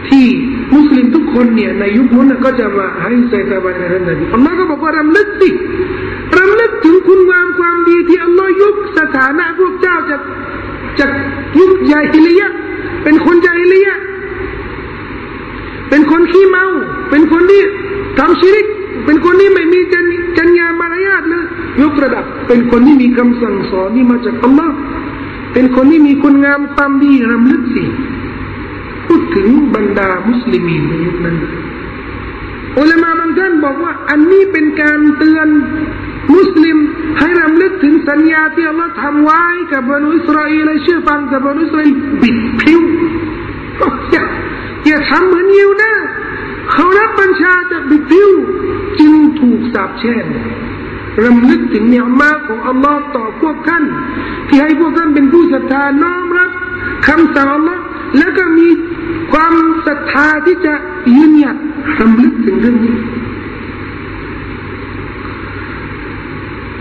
ที่ มุสลิมทุกคนเนี่ยในยุคนั้นก็จะมาให้ใส่ตาบันกับท่านนบีอัลลอฮ์ก็บอกว่ารำลึกสิรำลึกถึงคุณงามความดีที่อัลลอฮ์ยกสถานะพวกเจ้าจากจากยุคยาฮิลียะเป็นคนยาฮิลียะเป็นคนขี้เมา เป็นคนที่ทำชิริก เป็นคนที่ไม่มีจัญจัญญามารยาทเลยยกระดับ เป็นคนที่มีคำสั่งสอนที่มาจากอัลลอฮ์เป็นคนที่มีคุณงามความดีรำลึกสิ พูดถึงบรรดามุสลิมีในยุคนั้นอุลามาบางท่านบอกว่า อันนี้เป็นการเตือนมุสลิมให้รำลึกถึงสัญญาที่อัลลอฮ์ทำไว้กับบรรดอิสราเอลเชื่อฟังกับบรรดอิสราเอลบิดผิวอย่าอย่าทำเหมือนยิวนะเขารับบัญชาจากบิดผิวจึงถูกสาปแช่งรำลึกถึงเนื้อมาของอัลลอฮ์ต่อพวกท่านที่ให้พวกท่านเป็นผู้ศรัทธาน้อมรับคำสั่งอัลลอฮ์แล้วก็มี ความศรัทธาที่จะยืนหยัดรำลึกถึงเรื่องนี้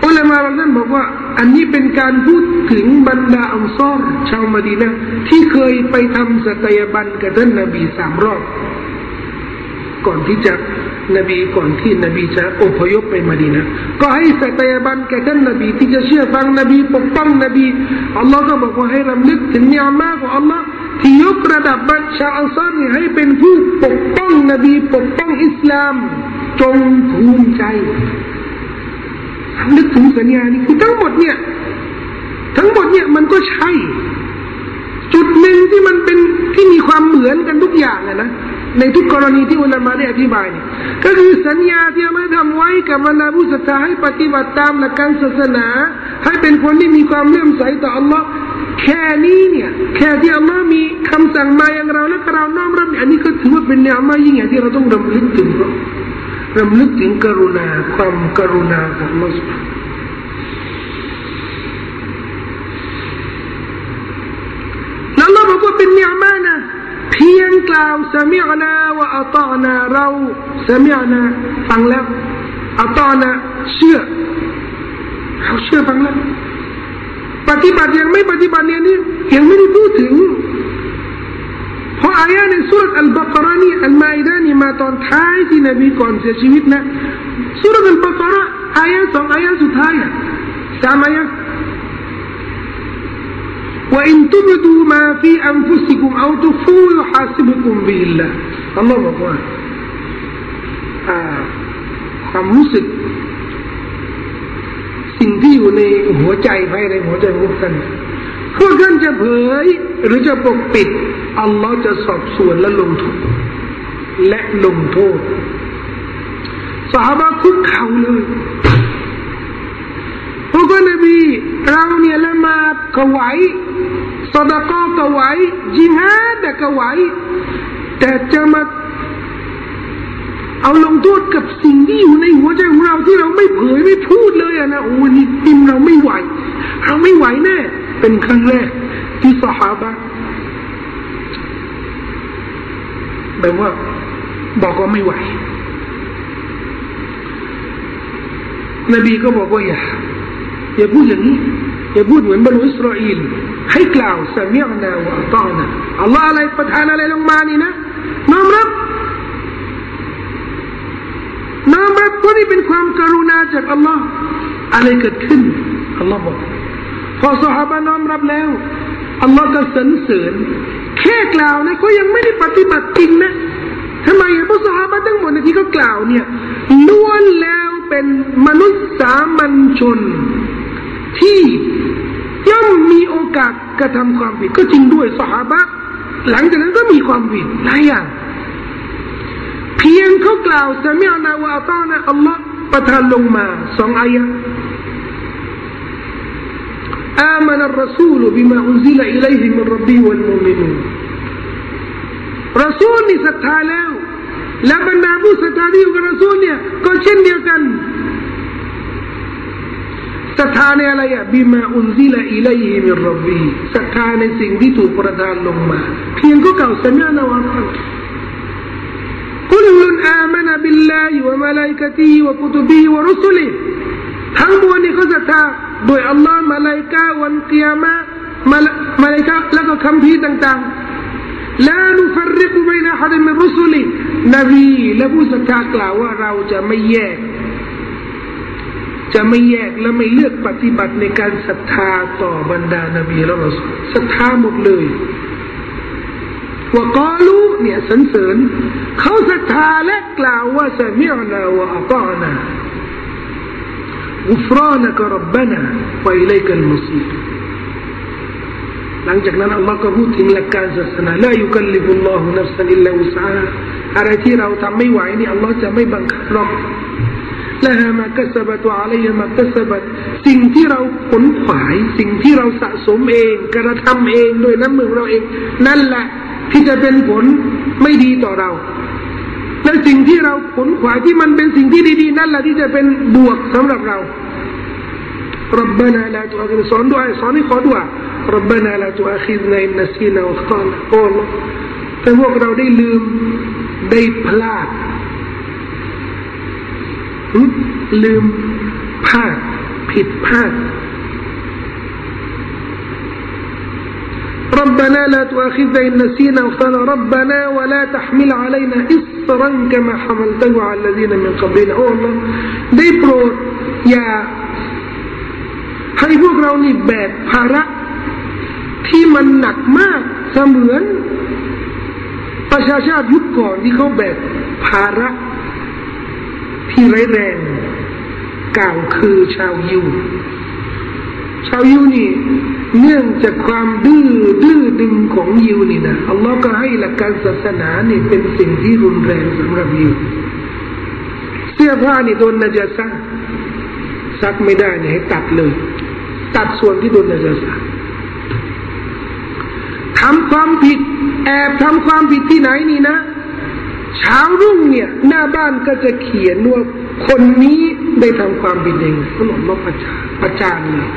อุลามาบางท่านบอกว่า อันนี้เป็นการพูดถึงบรรดาอัลซอรชาวมาดีนะที่เคยไปทำสัตยาบันกับท่านนบีสามรอบ ก่อนที่จะนบีก่อนที่นบีจะอพยพไปมาดีนะก็ให้สัตยาบันแก่ท่านนบีที่จะเชื่อฟังนบีปกป้องนบีอัลลอฮ์ก็บอกว่าให้รำลึกถึงเนื้อมาของอัลลอฮ์ ที่ยกระดับบัญชาอัลซอนให้เป็นผู้ปกป้องนบีปกป้องอิสลาม จงภูมิใจนึกถึงสัญญานี้คือทั้งหมดเนี่ย ทั้งหมดเนี่ยมันก็ใช่ จุดหนึ่งที่มันเป็นที่มีความเหมือนกันทุกอย่างอะนะ ในทุกกรณีที่อุลามาได้อธิบายนี่ก็คือสัญญาที่เราทำไว้กับบรรดาผู้ศรัทธาให้ปฏิบัติตามหลักการศาสนา ให้เป็นคนที่มีความเลื่อมใสต่ออัลลอฮ์แค่นี้เนี่ยแค่ที่อัลลอฮ์มีคำสั่งมาอย่างเราและเราน้อมรับอันนี้ก็ถือว่าเป็นเนื้อมายิ่งใหญ่ที่เราต้องรำลึกถึงรำลึกถึงกรุณาความกรุณาของอัลลอฮ์แล้วเราบอกว่าเป็นเนื้อมานะเพียง กล่าวสมิอนาว่าอัตอนาเราสมิอนาฟังแล้วอัตอนาเชื่อเขาเชื่อฟังแล้วปฏิบัติยังไม่ปฏิบัติเนี่ยนี่ยังไม่ได้พูดถึงเพราะอายะในสุรษอัลบากรานี่อัลมาอิดานี่มาตอนท้ายที่นบีก่อนเสียชีวิตนะสุรษอัลบากราอายะสองอายะสุดท้ายสามอายะ وإن تبدوا ما في أنفسكم أو تخفوه يحاسبكم به الله الله บอกว่าความรู้สึกสิ่งที่อยู่ในหัวใจภายในหัวใจพวกท่านพวกท่านจะเผยหรือจะปกปิดอัลลอฮ์จะสอบสวนและลงโทษและลงโทษสาบะคุกเข่าเลย พวกนบีเราเนี่ยละมาดก็ไหวสดาก็ก็ไหวจิฮาดก็ไหวแต่จะมาเอาลงโทษกับสิ่งที่อยู่ในหัวใจของเราที่เราไม่เผยไม่พูดเลยอะนะโอ้นี่ทิมเราไม่ไหว เราไม่ไหวแน่เป็นครั้งแรก ที่สหายแบบว่าบอกว่าไม่ไหวนบีก็บอกว่าอย่า อย่าพูดอย่างนี้อย่าพูดเหมือนบรรลุอิสราเอลให้กล่าวสมียนาวะตอนะอัลลอฮ์อะไรประทานอะไรลงมานี่นะน้อมรับน้อมรับเพราะนี่เป็นความกรุณาจากอัลลอฮ์อะไรเกิดขึ้นอัลลอฮ์บอกพอสหายน้อมรับแล้วอัลลอฮ์ก็สรรเสริญแค่กล่าวนะก็ยังไม่ได้ปฏิบัติจริงนะทำไมเพราะสหายทั้งหมดที่เขากล่าวเนี่ยล้วนแล้วเป็นมนุษย์สามัญชน ที่ย่อมมีโอกาสกระทำความผิดก็จริงด้วยสหาบะหลังจากนั้นก็มีความผิดหลายอย่าง เพียงเขากล่าวสมิอานาวาตานะอัลลอฮ์ประทานลงมาสองอายะآمن الرسول بما أنزل إليه من ربه والمؤمنون รอซูลนี่ศรัทธาแล้ว และบรรดาผู้ศรัทธาที่อยู่กับรอซูลเนี่ยก็เช่นเดียวกัน ศรัทธาในอะไรอะ بما أنزل إليه من ربه ศรัทธาในสิ่งที่ถูกประทานลงมา เพียงก็เก่าสัญญาณوالمؤمنون كل آمن بالله وملائكته وكتبه ورسلهทั้งมวลนี้เขาศรัทธาโดยอัลลอฮ์มาลาอิกะวันกิยามะมามาลาอิกะแล้วก็คำพีต่างๆลานุฟริกุบัยนะฮะดิมิรุสุลินบีและผู้ศรัทธากล่าวว่าเราจะไม่แยก จะไม่แยกและไม่เลือกปฏิบัติในการศรัทธาต่อบรรดานบีและรอสูศรัทธาหมดเลยว่ากอลูเนี่ยสันเสริญเขาศรัทธาและกล่าวว่าสมิอนะวะอัตอนะอุฟรานะกรับบนะวะอิเลกันมุสีหลังจากนั้นอัลลอฮ์ก็พูดถึงหลักการศาสนาละยุคลิบุลลอฮ์นับสันอิลลาอุสอาอะไรที่เราทำไม่ไหวนี่อัลลอฮ์จะไม่บังคับหรอก ละฮามากัสบัตวะไรยฮามากัสบัตสิ่งที่เราผลวาย สิ่งที่เราสะสมเอง กระทำเองโดยน้ำมือเราเอง นั่นแหละที่จะเป็นผลไม่ดีต่อเรา และสิ่งที่เราผลขวายที่มันเป็นสิ่งที่ดีๆ นั่นแหละที่จะเป็นบวกสำหรับเรารับบนาลาตุอาคินสอนด้วยสอนให้ขอด้วยรับบนาลาตุอาคินในนัสีนาวคอนโอ้ท่านพวกเราได้ลืมได้พลาด ลืมพลาดผิดพลาด ربنا لا تؤاخذنا إن نسينا واخطأنا ربنا ولا تحمل علينا إصرا كما حملته على الذين من قبلنا โอ้ الله ได้โปรดอย่าให้พวกเรานี่แบกภาระที่มันหนักมากเสมือน ประชาชาติยุคก่อนที่เขาแบกภาระ ที่ร้ายแรงกล่าวคือชาวยิว ชาวยิวนี่เนื่องจากความดื้อดื้อดึงของยิวนี่นะอัลลอฮ์ก็ให้หลักการศาสนานี่เป็นสิ่งที่รุนแรงสำหรับยิวเสื้อผ้านี่โดนนาจาซักซักไม่ได้เนี่ยให้ตัดเลย ตัดส่วนที่โดนนาจาซักทำความผิด แอบทำความผิดที่ไหนนี่นะ เช้ารุ่งเนี่ย หน้าบ้านก็จะเขียนว่าคนนี้ได้ทำความผิดเองก็หลงมาประจานประจานเลย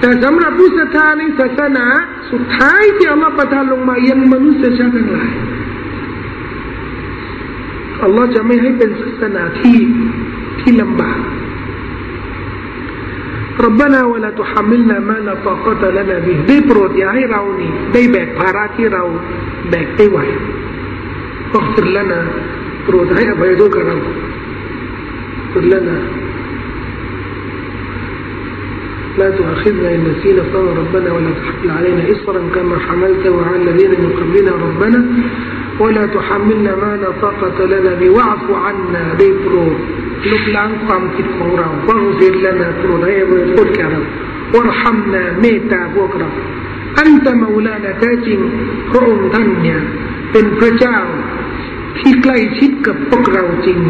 แต่สำหรับผู้ศรัทธาในศาสนาสุดท้ายที่อัลลอฮฺประทานลงมายังมนุษยชาติทั้งหลายอัลลอฮฺจะไม่ให้เป็นศาสนาที่ที่ลำบาก ربنا ولا تحملنا ما لا طاقة لنا به ได้โปรดอย่าให้เรานี่ได้แบกภาระที่เราแบกไม่ไหวฟักฟิรลนะโปรดให้อภัยโทษกับเราฟิรลนะ لا تؤاخذنا إن نسينا فقال ربنا ولا تحمل علينا إصرا كما حملته على الذين من قبلنا ربنا ولا تحملنا ما لا طاقة لنا به واعف عنا ไ ด้โปรดลบล้างความผิดของเราฟังฟิรลนะโปรดให้อภัยโทษแก่เราวรหัมนาเมตตาพวกเราอันตะมาลานะแท้จริงพระองค์ท่านเนี่ย เป็นพระเจ้าที่ใกล้ชิดกับพวกเราจริง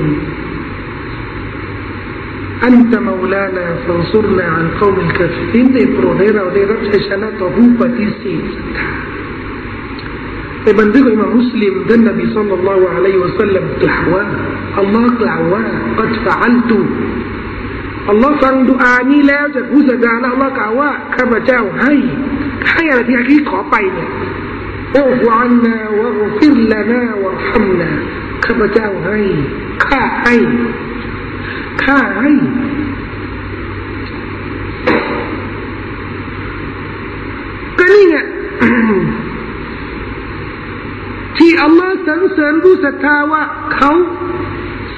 أنت مولانا فانصرنا على القوم الكافرين ได้โปรดให้เราได้รับชัยชนะต่อผู้ปฏิเสธศรัทธา ในบันทึกอิมามมุสลิมท่านนบีสัลลัลลอฮุอะลัยฮิวะสัลลัมกล่าวว่าอัลลอฮ์กล่าวว่าقد فعلت อัลลอฮ์ฟังดุอานี้แล้วจากผู้ศรัทธาแล้วอัลลอฮ์กล่าวว่าข้าพเจ้าให้ให้อะไรที่อาคีขอไปเนี่ยواعف عنا واغفر لنا وارحمناข้าพเจ้าให้ข้าให้ข้าให้ก็นี่ไง ที่อัลลอฮ์สรรเสริญผู้ศรัทธาว่าเขา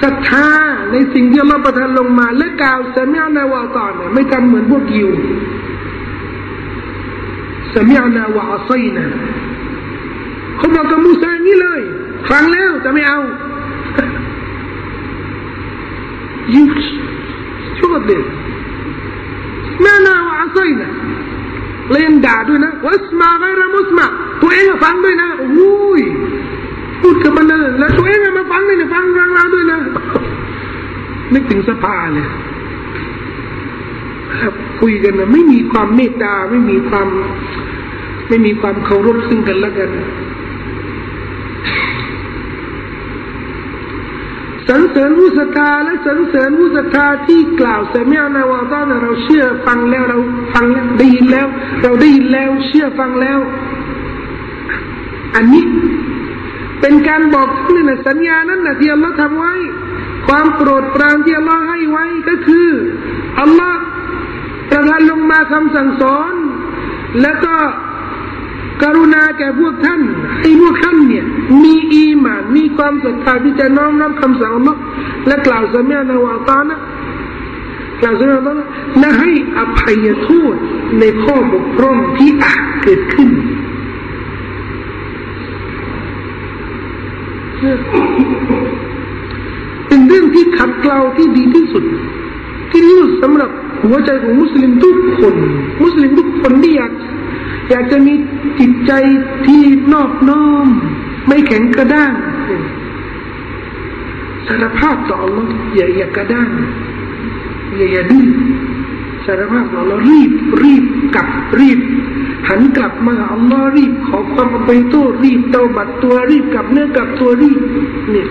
ศรัทธาในสิ่งที่อัลลอฮ์ประทานลงมา และกล่าวสมีอานาวาตอนเนี่ยไม่ทำเหมือนพวกยิวสมีอานาวาอัยนะเขาบอกกับมูซายงนี้เลย ฟังแล้วแต่ไม่เอายิวชั่วเด็กแม่นาวาอัยนะ เล่นด่าด้วยนะวัสมาไกรมุสมาตัวเองฟังด้วยนะโอ้ยพูดกับมันเลยแล้วตัวเองมาฟังด้วยนะฟังฟังเราด้วยนะนึกถึงสภาเลยคุยกันนะไม่มีความเมตตาไม่มีความ ไม่มีความเคารพซึ่งกันและกัน สรรเสริญผู้ศรัทธาและสรรเสริญผู้ศรัทธาที่กล่าวเสมียนาวาตอนเราเชื่อฟังแล้วเราฟังแล้วได้ยินแล้ว เราได้ยินแล้วเชื่อฟังแล้ว อันนี้เป็นการบอกนี่นะสัญญานั้นนะที่อัลลอฮ์ทำไว้ ความโปรดปรานที่อัลลอฮ์ให้ไว้ก็คืออัลลอฮ์ประทานลงมาคำสั่งสอน แล้วก็ กรุณาแก่พวกท่านให้พวกท่านเนี่ย มีอีหมานมีความศรัทธาที่จะน้อมรับคำสั่งของและกล่าวสมีนาวาตานะกล่าวสมีนาวาตานะและให้อภัยโทษในข้อบกพร่องที่อาจเกิดขึ้นเป็นเรื่องที่ขัดเกลาที่ดีที่สุด ที่ดีที่สุดสำหรับหัวใจของมุสลิมทุกคน มุสลิมทุกคนที่อยาก อยากจะมีจิตใจที่นอบน้อม ไม่แข็งกระด้างสารภาพต่อ Allah อย่าอย่ากระด้างอย่าอย่าดื้อสารภาพต่อ Allah รีบรีบกลับรีบ หันกลับมาอัลลอฮ์รีบ ขอความอภัยโทษรีบเตาบัดตัวรีบกลับเนื้อกลับตัวรีบเนี่ย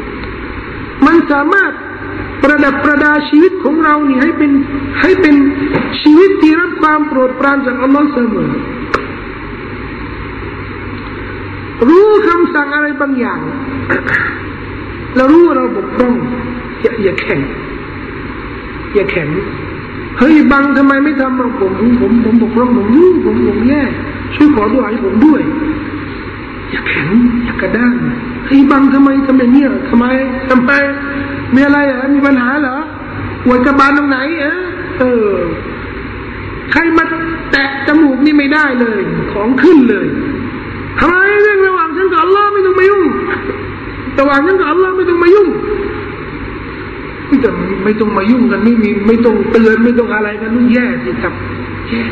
มันสามารถประดับประดาชีวิตของเรานี่ให้เป็นให้เป็นชีวิตที่รับความโปรดปรานจากอัลลอฮ์เสมอ รู้คำสั่งอะไรบางอย่างเรารู้ว่าเราบกพร่องอย่าอย่าแข่ง อย่าแข่งเฮ้ยบังทำไมไม่ทำผมผมผมผมบกพร่องผมรู้ผมผมแย่ช่วยขอด้วยให้ผมด้วย อย่าแข็งอย่ากระด้างเฮ้ยบังทำไมทำอย่างนี้ทำไมทำไมมีอะไรอะมีปัญหาเหรอปวดกระบาลตรงไหนเออเออ ใครมาแตะจมูกนี่ไม่ได้เลย ของขึ้นเลย ทำไมเรื่องระหว่างฉันกับอัลลอฮ์ไม่ต้องมายุ่งระหว่างฉันกับอัลลอฮ์ไม่ต้องมายุ่งแต่ไม่ต้องมายุ่งกันไม่มีไม่ต้องเตือนไม่ต้องอะไรกันนู่นแย่สิครับแย่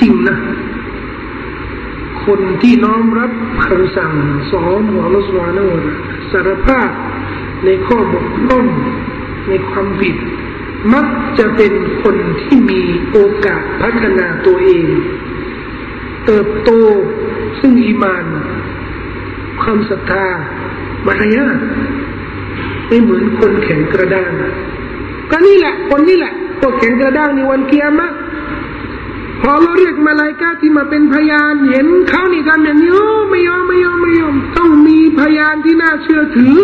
จริงนะ คนที่น้อมรับคำสั่งสอนของอัลลอฮฺสุบานวะสารภาพในข้อบกพร่องในความผิด มักจะเป็นคนที่มีโอกาสพัฒนาตัวเอง เติบโตซึ่งอีมาน ความศรัทธามารยาทไม่เหมือนคนแข็งกระด้างก็นี่แหละ คนนี่แหละพวกแข็งกระด้างในวันเกียรมะพอเราเรียกมาลายกาที่มาเป็นพยานเห็นเขานี่ทำอย่างนี้ไม่ยอมไม่ยอมไม่ยอมต้องมีพยานที่น่าเชื่อถือ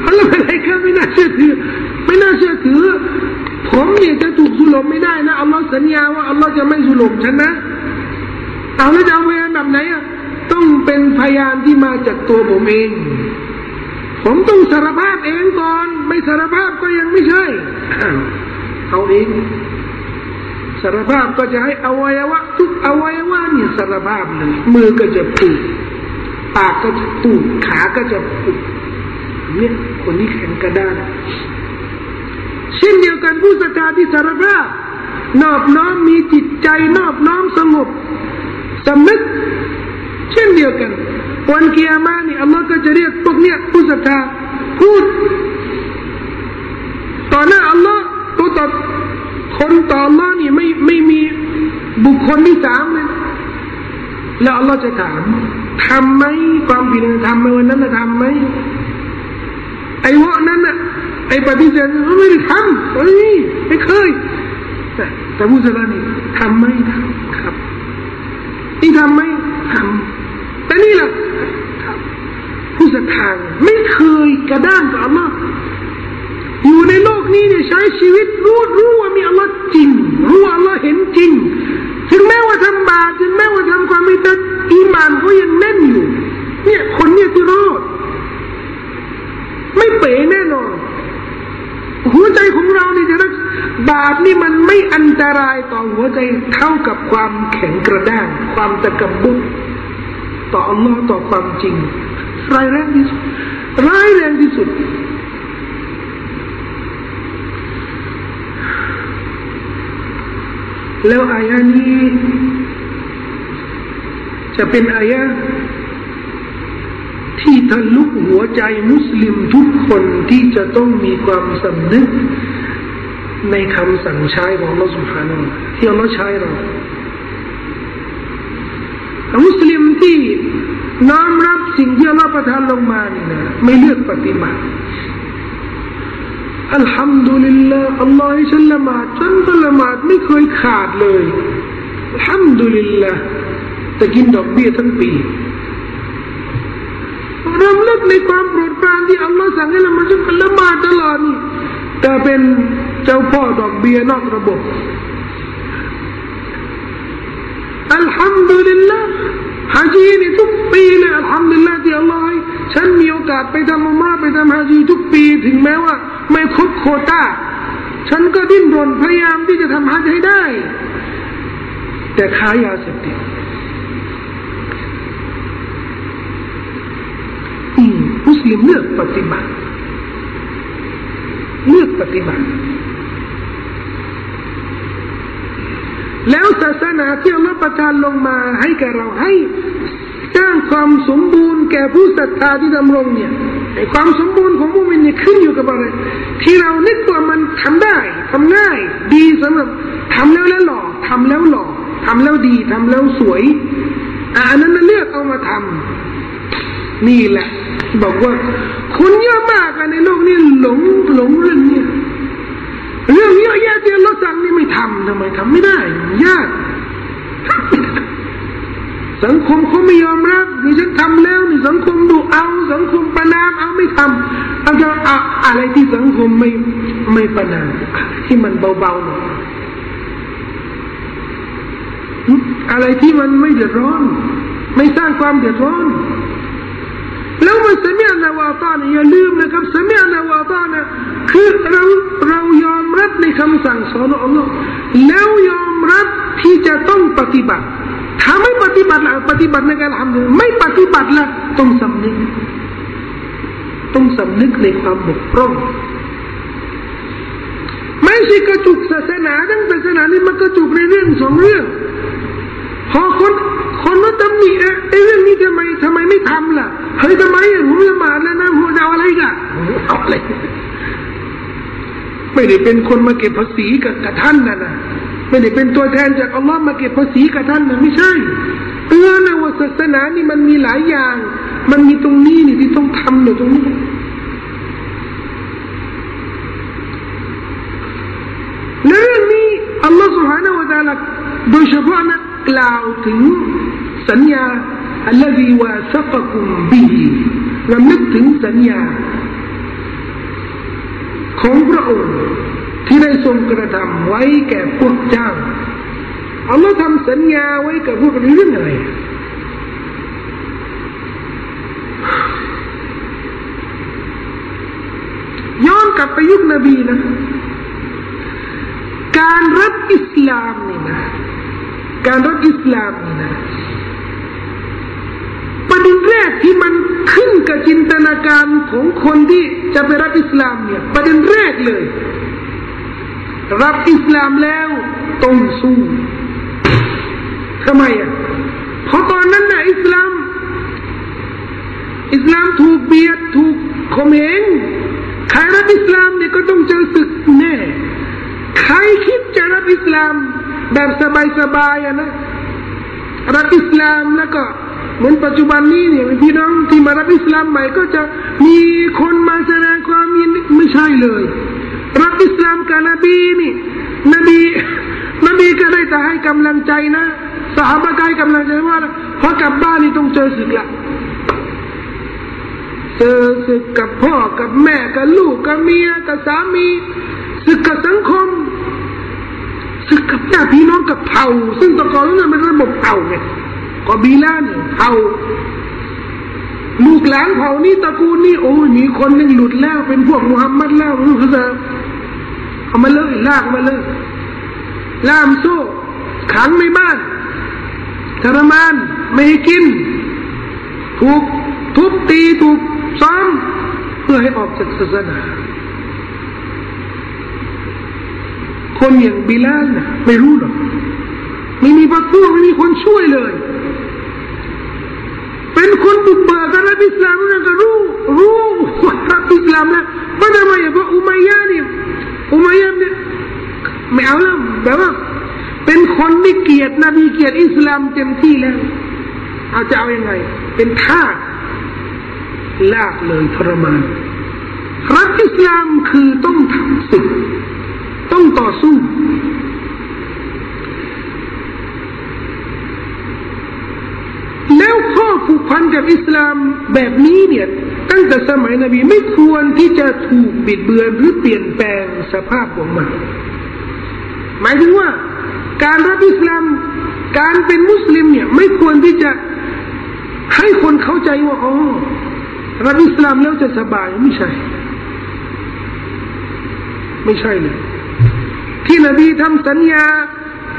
เพราะมาลายกาไม่น่าเชื่อถือ ไม่น่าเชื่อถือ ผมเนี่ยจะถูกสุลมไม่ได้นะอัลลอฮ์สัญญาว่าอัลลอฮ์จะไม่สุลมฉันนะเอาแล้วจะเอาพยานแบบไหนอะต้องเป็นพยานที่มาจากตัวผมเอง ผมต้องสารภาพเองก่อน ไม่สารภาพก็ยังไม่ใช่เอาเองสารภาพก็จะให้อวัยวะ ทุกอวัยวะนี่สารภาพเลยมือก็จะปูดปากก็จะปูดขาก็จะปูดเนี่ยคนนี้แข็งกระด้าง เช่นเดียวกันผู้ศรัทธาที่สารภาพนอบน้อมมีจิตใจนอบน้อมสงบสำนึก เช่นเดียวกัน วันเกียร์มานี่อัลลอฮ์ก็จะเรียกพวกเนี้ยผู้ศรัทธาพูดต่อหน้าอัลลอฮ์ตัวต่อคนต่ออัลลอฮ์นี่ไม่ไม่มีบุคคลที่สามเลยแล้วอัลลอฮ์จะถามทำไหมความผิดทำไหมวันนั้นทำไหมไอ้วะนั้นน่ะ ไอ้ปฏิเสธไม่ได้ทำเฮ้ยไม่เคย แต่แต่ผู้ศรัทธานี่ทำไหมทำครับ นี่ทำไหมทำแต่นี่แหละห่าไม่เคยกระด้างกับอัลลอฮ์อยู่ในโลกนี้เนี่ยใช้ชีวิตรู้รู้ว่ามีอัลลอฮ์จริง รู้ว่าอัลลอฮ์เห็นจริง ถึงแม้ว่าทำบาปถึงแม้ว่าทำความไม่ดีอีมานเขายังแน่นอยู่ เนี่ยคนเนี่ยที่รอด ไม่เป๋แน่นอน หัวใจของเราเนี่ยจะรักบาปนี่มันไม่อันตรายต่อหัวใจเท่ากับความแข็งกระด้าง ความตะกบุญต่ออัลลอฮ์ต่อความจริงร้ายแรงที่สุดร้ายแรงที่สุด แล้วอายะนี้จะเป็นอายะ ที่ทะลุหัวใจมุสลิมทุกคนที่จะต้องมีความสำนึก ในคำสั่งใช้ของเราสุภาโนที่เราใช้เรามุสลิมที่น้อมรับสิ่งที่เราประทานลงมานี่นะไม่เลือกปฏิบัติอัลฮัมดุลิลลาห์อัลลอฮ์ให้ฉันละหมาดฉันก็ละหมาดไม่เคยขาดเลยอัลฮัมดุลิลลาห์แต่กินดอกเบี้ยทั้งปี รำลึกในความโปรดปรานที่อัลลอฮ์สั่งให้ละหมาดจนละหมาดตลอดนี่แต่เป็นเจ้าพ่อดอกเบี้ยนอกระบบอัลฮัมดุลิลลาห์ฮาจีนี่ทุกปีเลยอัลฮัมดุลิลลาห์ที่อัลลอฮ์ฉันมีโอกาสไปทำอุมราไปทำฮาจีทุกปีถึงแม้ว่า ไม่ครบโคตาฉันก็ดิ้นรนพยายามที่จะทำฮัจให้ได้ แต่ค้ายาเสพติด มุสลิมเลือกปฏิบัติ เลือกปฏิบัติ แล้วศาสนาที่อัลลอฮฺประทานลงมาให้แก่เราให้สร้างความสมบูรณ์แก่ผู้ศรัทธาที่ดำรงเนี่ยไอ้ความสมบูรณ์ของมุมินนี่ขึ้นอยู่กับอะไรที่เรานึกว่ามันทำได้ทำง่าย ดีสำหรับทำแล้วแล้วหล่อทำแล้วหล่อทำแล้วดีทำแล้วสวยอันนั้นเลือกเอามาทำนี่แหละ บอกว่าคนเยอะมากในโลกนี้หลงหลงเรื่องนี้เรื่องเยอะแยะที่เราสั่งนี่ไม่ทำทำไมทำไม่ได้ยากสังคมเขาไม่ยอมรับนี่ฉันทำแล้วนี่สังคมดูเอา สังคมประนามเอาไม่ทำเอาจะอะอะไรที่สังคมไม่ไม่ประนามที่มันเบาๆหน่อยอะไรที่มันไม่เดือดร้อน ไม่สร้างความเดือดร้อน แล้วมันสมียนาวาตานี่อย่าลืมนะครับสมียนาวาตานะคือเราเรายอมรับในคำสั่งสอนของอัลลอฮ์แล้วยอมรับที่จะต้องปฏิบัติ ถ้าไม่ปฏิบัติละปฏิบัติในการทำไม่ปฏิบัติละต้องสำนึก ต้องสำนึกในความบกพร่องไม่ใช่กระจุกศาสนาทั้งศาสนานี่มันกระจุกในเรื่องสองเรื่อง พอคน คนมาตำหนิอะไอ้เรื่องนี้ทำไมทำไมไม่ทำล่ะเฮ้ยทำไมอะผมละหมาดแล้วนะหัวดาวอะไรกันเอาเลยไม่ได้เป็นคนมาเก็บภาษีกับกับท่านนะนะไม่ได้เป็นตัวแทนจากอัลลอฮ์มาเก็บภาษีกับท่านนะไม่ใช่เตือนนะว่าศาสนานี่มันมีหลายอย่าง มันมีตรงนี้นี่ที่ต้องทำเนี่ยตรงนี้เรื่องนี้อัลลอฮ์ سبحانه และวะตาลาโดยเฉพาะนะ กล่าวถึงสัญญาอัลลอฮีวาสักกุมบีรำนึกถึงสัญญา ของพระองค์ที่ได้ทรงกระทำไว้แก่พวกเจ้าอัลลอฮ์ทำสัญญาไว้กับพวกเรื่องอะไรย้อนกลับไปยุคนบีนะ การรับอิสลามนี่นะ การรับอิสลามนี่นะประเด็นแรกที่มันขึ้นกับจินตนาการของคนที่จะไปรับอิสลามเนี่ยประเด็นแรกเลย รับอิสลามแล้วต้องสู้ทำไมอะเพราะตอนนั้นน่ะอิสลาม อิสลามถูกเบียดถูกข่มเหงใครรับอิสลามเนี่ยก็ต้องเจอศึกแน่ ใครคิดจะรับอิสลาม แบบสบายๆอะนะรับอิสลามแล้วก็เหมือนปัจจุบันนี้เนี่ยพี่น้องที่มารับอิสลามใหม่ก็จะมีคนมาแสดงความยินดีไม่ใช่เลย รับอิสลามกับนบีนี่นบีนบีก็ได้แต่ให้กำลังใจนะสหายกายกำลังใจว่าพอกลับบ้านนี่ต้องเจอศึกละเจอศึกกับพ่อกับแม่กับลูกกับเมียกับสามีศึกกับสังคม ศึกกับญาติพี่น้องกับเผ่า ซึ่งตะกอนนั้นเป็นระบบเผ่าไงกบีลานี่เผ่าลูกหลานเผ่านี้ตระกูลนี้โอ้ยมีคนหนึ่งหลุดแล้ว เป็นพวกมุฮัมมัดแล้วรู้สึกเอามาเลยลากมาเลยล่ามโซ่ขังในบ้านทรมานไม่ให้กิน ถูกทุบตีถูกซ้อมเพื่อให้ออกจากศาสนา คนอย่างบิลาลนะไม่รู้หรอกไม่มีพระผู้ไม่มีคนช่วยเลย เป็นคนบุกเบิกการรับอิสลามนั่นก็รู้รู้ว่ารับอิสลามแล้วเพราะทำไมเพราะอุมัยยะเนี่ยอุมัยยะเนี่ยไม่เอาแล้วแบบว่า เป็นคนที่เกียรตินบีเกียรติอิสลามเต็มที่แล้ว เอาจะเอาอยัางไง เป็นทาสลากเลยทรมานรัฐอิสลามคือต้องทำศึก ต้องต่อสู้ แล้วข้อผูกพันกับอิสลามแบบนี้เนี่ย ตั้งแต่สมัยนบีไม่ควรที่จะถูกบิดเบือนหรือเปลี่ยนแปลงสภาพของมัน หมายถึงว่า การรับอิสลาม การเป็นมุสลิมเนี่ย ไม่ควรที่จะให้คนเข้าใจว่าอ๋อรับอิสลามแล้วจะสบายไม่ใช่ ไม่ใช่เลย ที่นบีทำสัญญา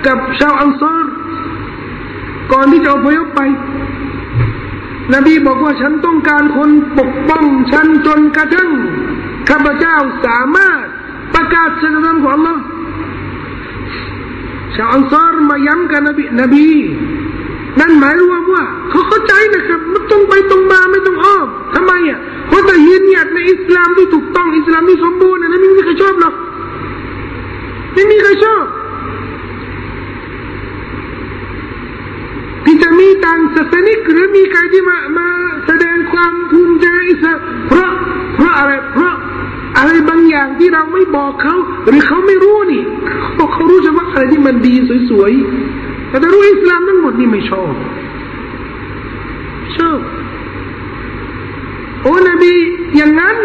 กับชาวอังซอรก่อนที่จะอพยพไป นบีบอกว่าฉันต้องการคนปกป้อง ฉันจนกระทั่งข้าพเจ้าสามารถประกาศศาสนาของ Allah ชาวอังซอรมาย้ำกับนบีนบีนั่นหมายรวมว่าเขาเข้าใจนะครับมันตรงไปตรงมาไม่ต้องอ้อมทำไมอะเพราะแต่ยืนหยัดในอิสลามที่ถูกต้องอิสลามที่สมบูรณ์นะไม่มีใครชอบหรอก ไม่มีใครชอบที่จะมีต่างศาสนิกหรือมีใครที่มามาแสดงความภูมิใจอิสลามเพราะเพราะอะไรเพราะอะไรบางอย่างที่เราไม่บอกเขา หรือเขาไม่รู้นี่เขาเขารู้เฉพาะอะไรที่มันดีสวยๆแต่ถ้ารู้อิสลามทั้งหมดนี่ไม่ชอบชอบโอ้นบีอย่างนั้น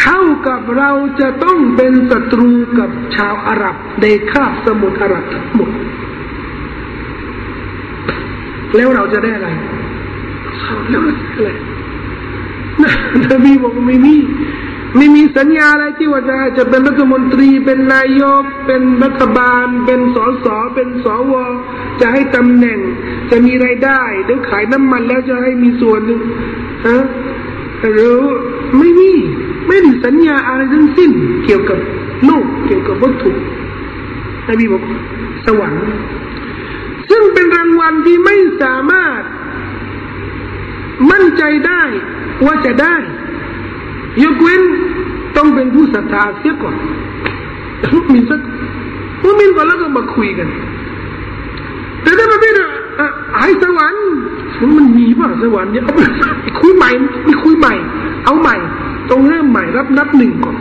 เท่า กับเราจะต้องเป็นศัตรูกับชาวอาหรับในคาบสมุทรอาหรับทั้งหมดแล้วเราจะได้อะไรแล้วอะไรนบีบอกไม่มีไม่มีสัญญาอะไรที่ว่าจะจะเป็นรัฐมนตรีเป็นนายก เป็นรัฐบาล เป็นสสเป็นสวจะให้ตำแหน่ง จะมีไรายได้เดี๋ยวขายน้ำมันแล้วจะให้มีส่วนหนึ่งฮะหรือไม่มี ไม่มีสัญญาอะไรทั้งสิ้น เกี่ยวกับโลกเกี่ยวกับวัตถุนบีบอกสวรรค์ซึ่งเป็นรางวัลที่ไม่สามารถ มั่นใจได้ว่าจะได้ ยกเว้นต้องเป็นผู้ศรัทธาเสียก่อนมุมินสักมุมินก่อนแล้วก็มาคุยกัน แต่ถ้าประเภทไอ้สวรรค์มันมีป่ะสวรรค์เนี่ยเอาไปคุยใหม่มีคุยใหม่ เอาใหม่ ต้องเริ่มใหม่รับนับหนึ่งก่อน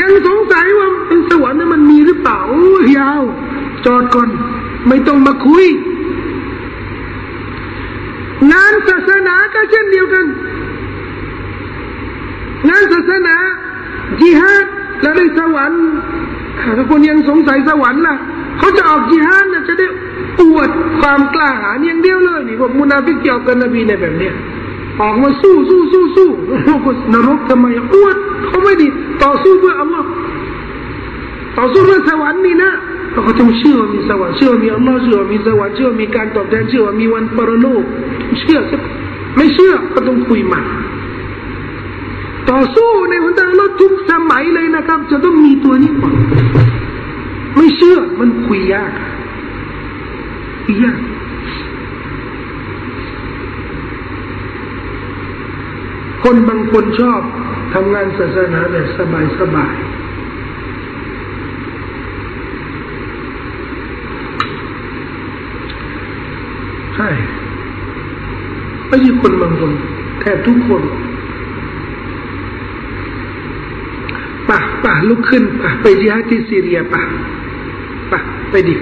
ยังสงสัยว่าเป็นสวรรค์นั้นมันมีหรือเปล่าโอ้ยาว จอดก่อน ไม่ต้องมาคุย งานศาสนาก็เช่นเดียวกัน งานศาสนาจิฮาดแล้วได้สวรรค์ถ้าคนยังสงสัยสวรรค์ล่ะเขาจะออกจิฮาดนะจะได้อวดความกล้าหาญอย่างเดียวเลยนี่พวกมุนาฟิกเกี่ยวกันนบีในแบบเนี้ย ออกมาสู้สู้สู้สู้ก็นรกทำไมอ้วดเขาไม่ดีต่อสู้เพื่ออัลลอฮ์ต่อสู้เพื่อสวรรค์นี่นะเขาต้องเชื่อมีสวรรค์เชื่อมีอัลลอฮ์เชื่อมีสวรรค์เชื่อมีการตอบแทนเชื่อมีวันปรโลกเชื่อไม่เชื่อก็ต้องคุยใหม่ต่อสู้ในหนทางรถทุกสมัยเลยนะครับ จะต้องมีตัวนี้ก่อนไม่เชื่อมันคุยยากยาก คนบางคนชอบทำงานศาสนาแบบสบายสบายใช่ไม่ใช่คนบางคนแทบทุกคนป่ะป่ะลุกขึ้นป่ะไปที่ฮัที่ซีเรียป่ะป่ะไปดิ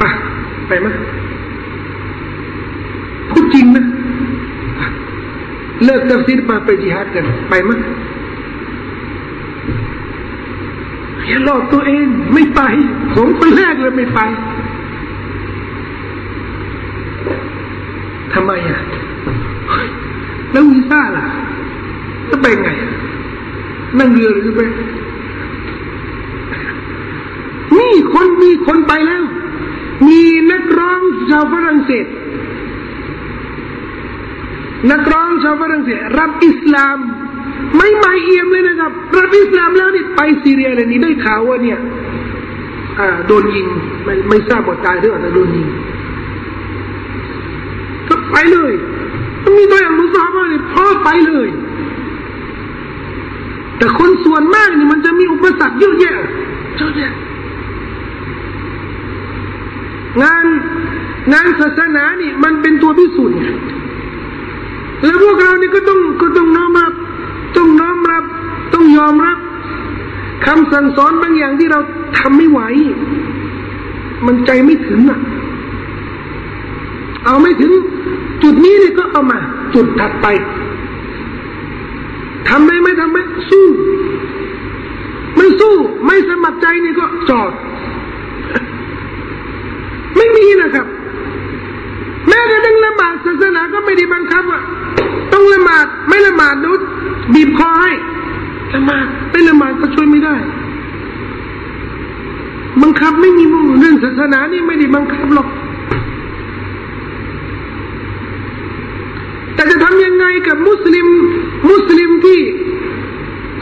ป่ะไปมั้ยพูดจริงนะ เลิกตัฟซีดมาไปจิฮัดกัน ไปมั้ยอย่าหลอกตัวเองไม่ไป ผมคนแรกเลยไม่ไปทำไมอะ แล้ววีซ่าล่ะจะไปไง นั่งเรือหรือไปมีคนมีคนไปแล้ว มีนักร้องชาวฝรั่งเศส นักร้องชาวฝรั่งเศสรับอิสลาม ไม่ไม่เอี่ยมเลยนะครับ รับอิสลามแล้วนี่ไปซีเรียเลยนี่ได้ข่าวว่าเนี่ยอ่าโดนยิงไม่ไม่ทราบว่าตายหรือเปล่าแต่โดนยิงก็ไปเลยมีตัวอย่างมุสลิมเลยพ่อไปเลย แต่คนส่วนมากนี่มันจะมีอุปสรรคเยอะแยะเยอะแยะงานงานศาสนานี่มันเป็นตัวพิสูจน์ แล้วพวกเรานี่ก็ต้องก็ต้องน้อมรับ ต้องน้อมรับ ต้องยอมรับคำสั่งสอนบางอย่างที่เราทำไม่ไหว มันใจไม่ถึงอะ เอาไม่ถึง จุดนี้เนี่ยก็เอามา จุดถัดไปทำได้ไหมทำไหมสู้ ไม่สู้ ไม่สมัครใจนี่ก็จอด ไม่มีนะครับ ม้กระทั่งละหมาดศาสนาก็ไม่ได้บังคับว่าต้องละหมาดไม่ละหมาดนุษบีบคอให้ละหมาดไม่ละหมาดก็ช่วยไม่ได้ บังคับไม่มีมุงเรื่องศาสนานี่ไม่ได้บังคับหรอก แต่จะทำยังไงกับมุสลิม มุสลิมที่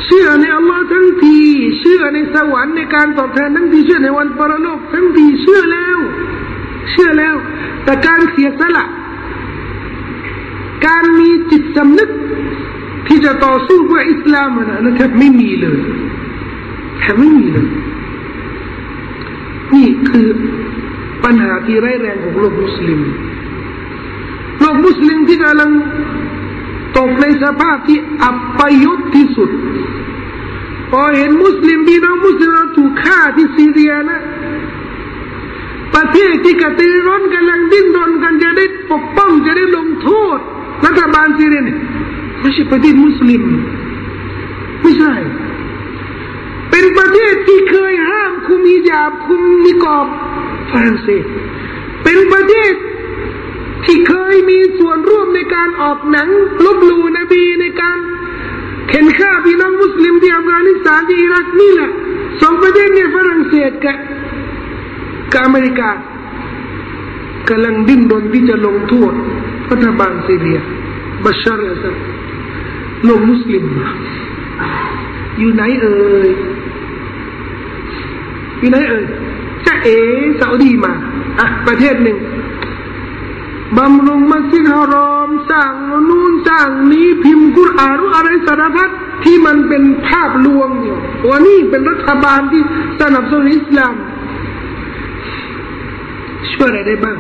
เชื่อในอัลลอฮ์ทั้งทีเชื่อในสวรรค์ในการตอบแทนทั้งทีเชื่อในวันปรโลกทั้งทีเชื่อแล้ว เชื่อแล้ว แต่การเสียสละ การมีจิตสำนึก ที่จะต่อสู้เพื่ออิสลามนะนะแทบไม่มีเลยแทบไม่มีเลยนี่คือปัญหาที่ร้ายแรงของโลกมุสลิมโลกมุสลิมที่กำลังตกในสภาพที่อับปยศที่สุดพอเห็นมุสลิมพี่น้องมุสลิมถูกฆ่าที่ซีเรียนะ ประเทศที่กระตือร้นกำลังดิ้นรนกันจะได้ปกป้องจะได้ลงโทษ รัฐบาลซีเรียเนี่ยไม่ใช่ประเทศมุสลิม ไม่ใช่ เป็นประเทศที่เคยห้ามคุมฮิญาบคุมนิกอบฝรั่งเศสเป็นประเทศที่เคยมีส่วนร่วมในการออกหนังลบหลู่นบีในการเข่นฆ่าพี่น้องมุสลิมที่อัฟกานิสถานที่อิรักนี่แหละสองประเทศเนี่ยฝรั่งเศสกับ กับอเมริกากำลังดิ้นรนที่จะลงโทษรัฐบาลซีเรียบัชาร์อัสซาดลกมุสลิม อยู่ไหนเอ่ยอยู่ไหนเอ่ยจะเอซาอุดีมาอะประเทศหนึ่งบำรุงมัสยิดฮารอมสร้างนู่นสร้างนี้พิมพ์กุรอานอะไรสารพัดที่มันเป็นภาพลวงอยู่ว่านี่เป็นรัฐบาลที่สนับสนุนอิสลาม ช่วยอะไรได้บ้าง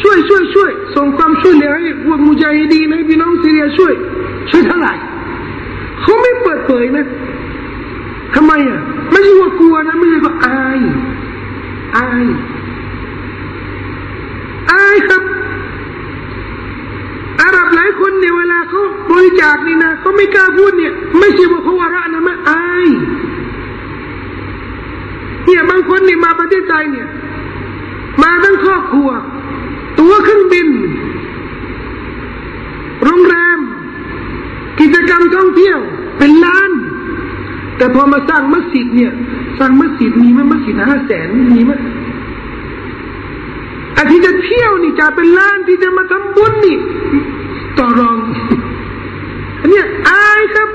ช่วยช่วยช่วยส่งความช่วยเหลือให้พวกมุจาฮิดีนให้พี่น้องซีเรียช่วย ช่วยเท่าไหร่เขาไม่เปิดเผยนะทำไมอะ ไม่ใช่ว่ากลัวนะไม่ใช่ว่าอาย อายอายครับอาหรับหลายคนเนี่ยเวลาเขาบริจาคนี่นะเขาไม่กล้าพูดเนี่ย ไม่ใช่ว่าเขาวาระนะมันอายเนี่ยบางคนเนี่ยมาประเทศไทยเนี่ย มาทั้งครอบครัว ตัวเครื่องบิน โรงแรม กิจกรรมท่องเที่ยว เป็นล้าน แต่พอมาสร้างมัสยิดเนี่ย สร้างมัสยิดมีไหมมัสยิดห้าแสนมีไหมอที่จะเที่ยวนี่จะเป็นล้านที่จะมาทำบุญนี่ ต่อรอง อันนี้อายครับ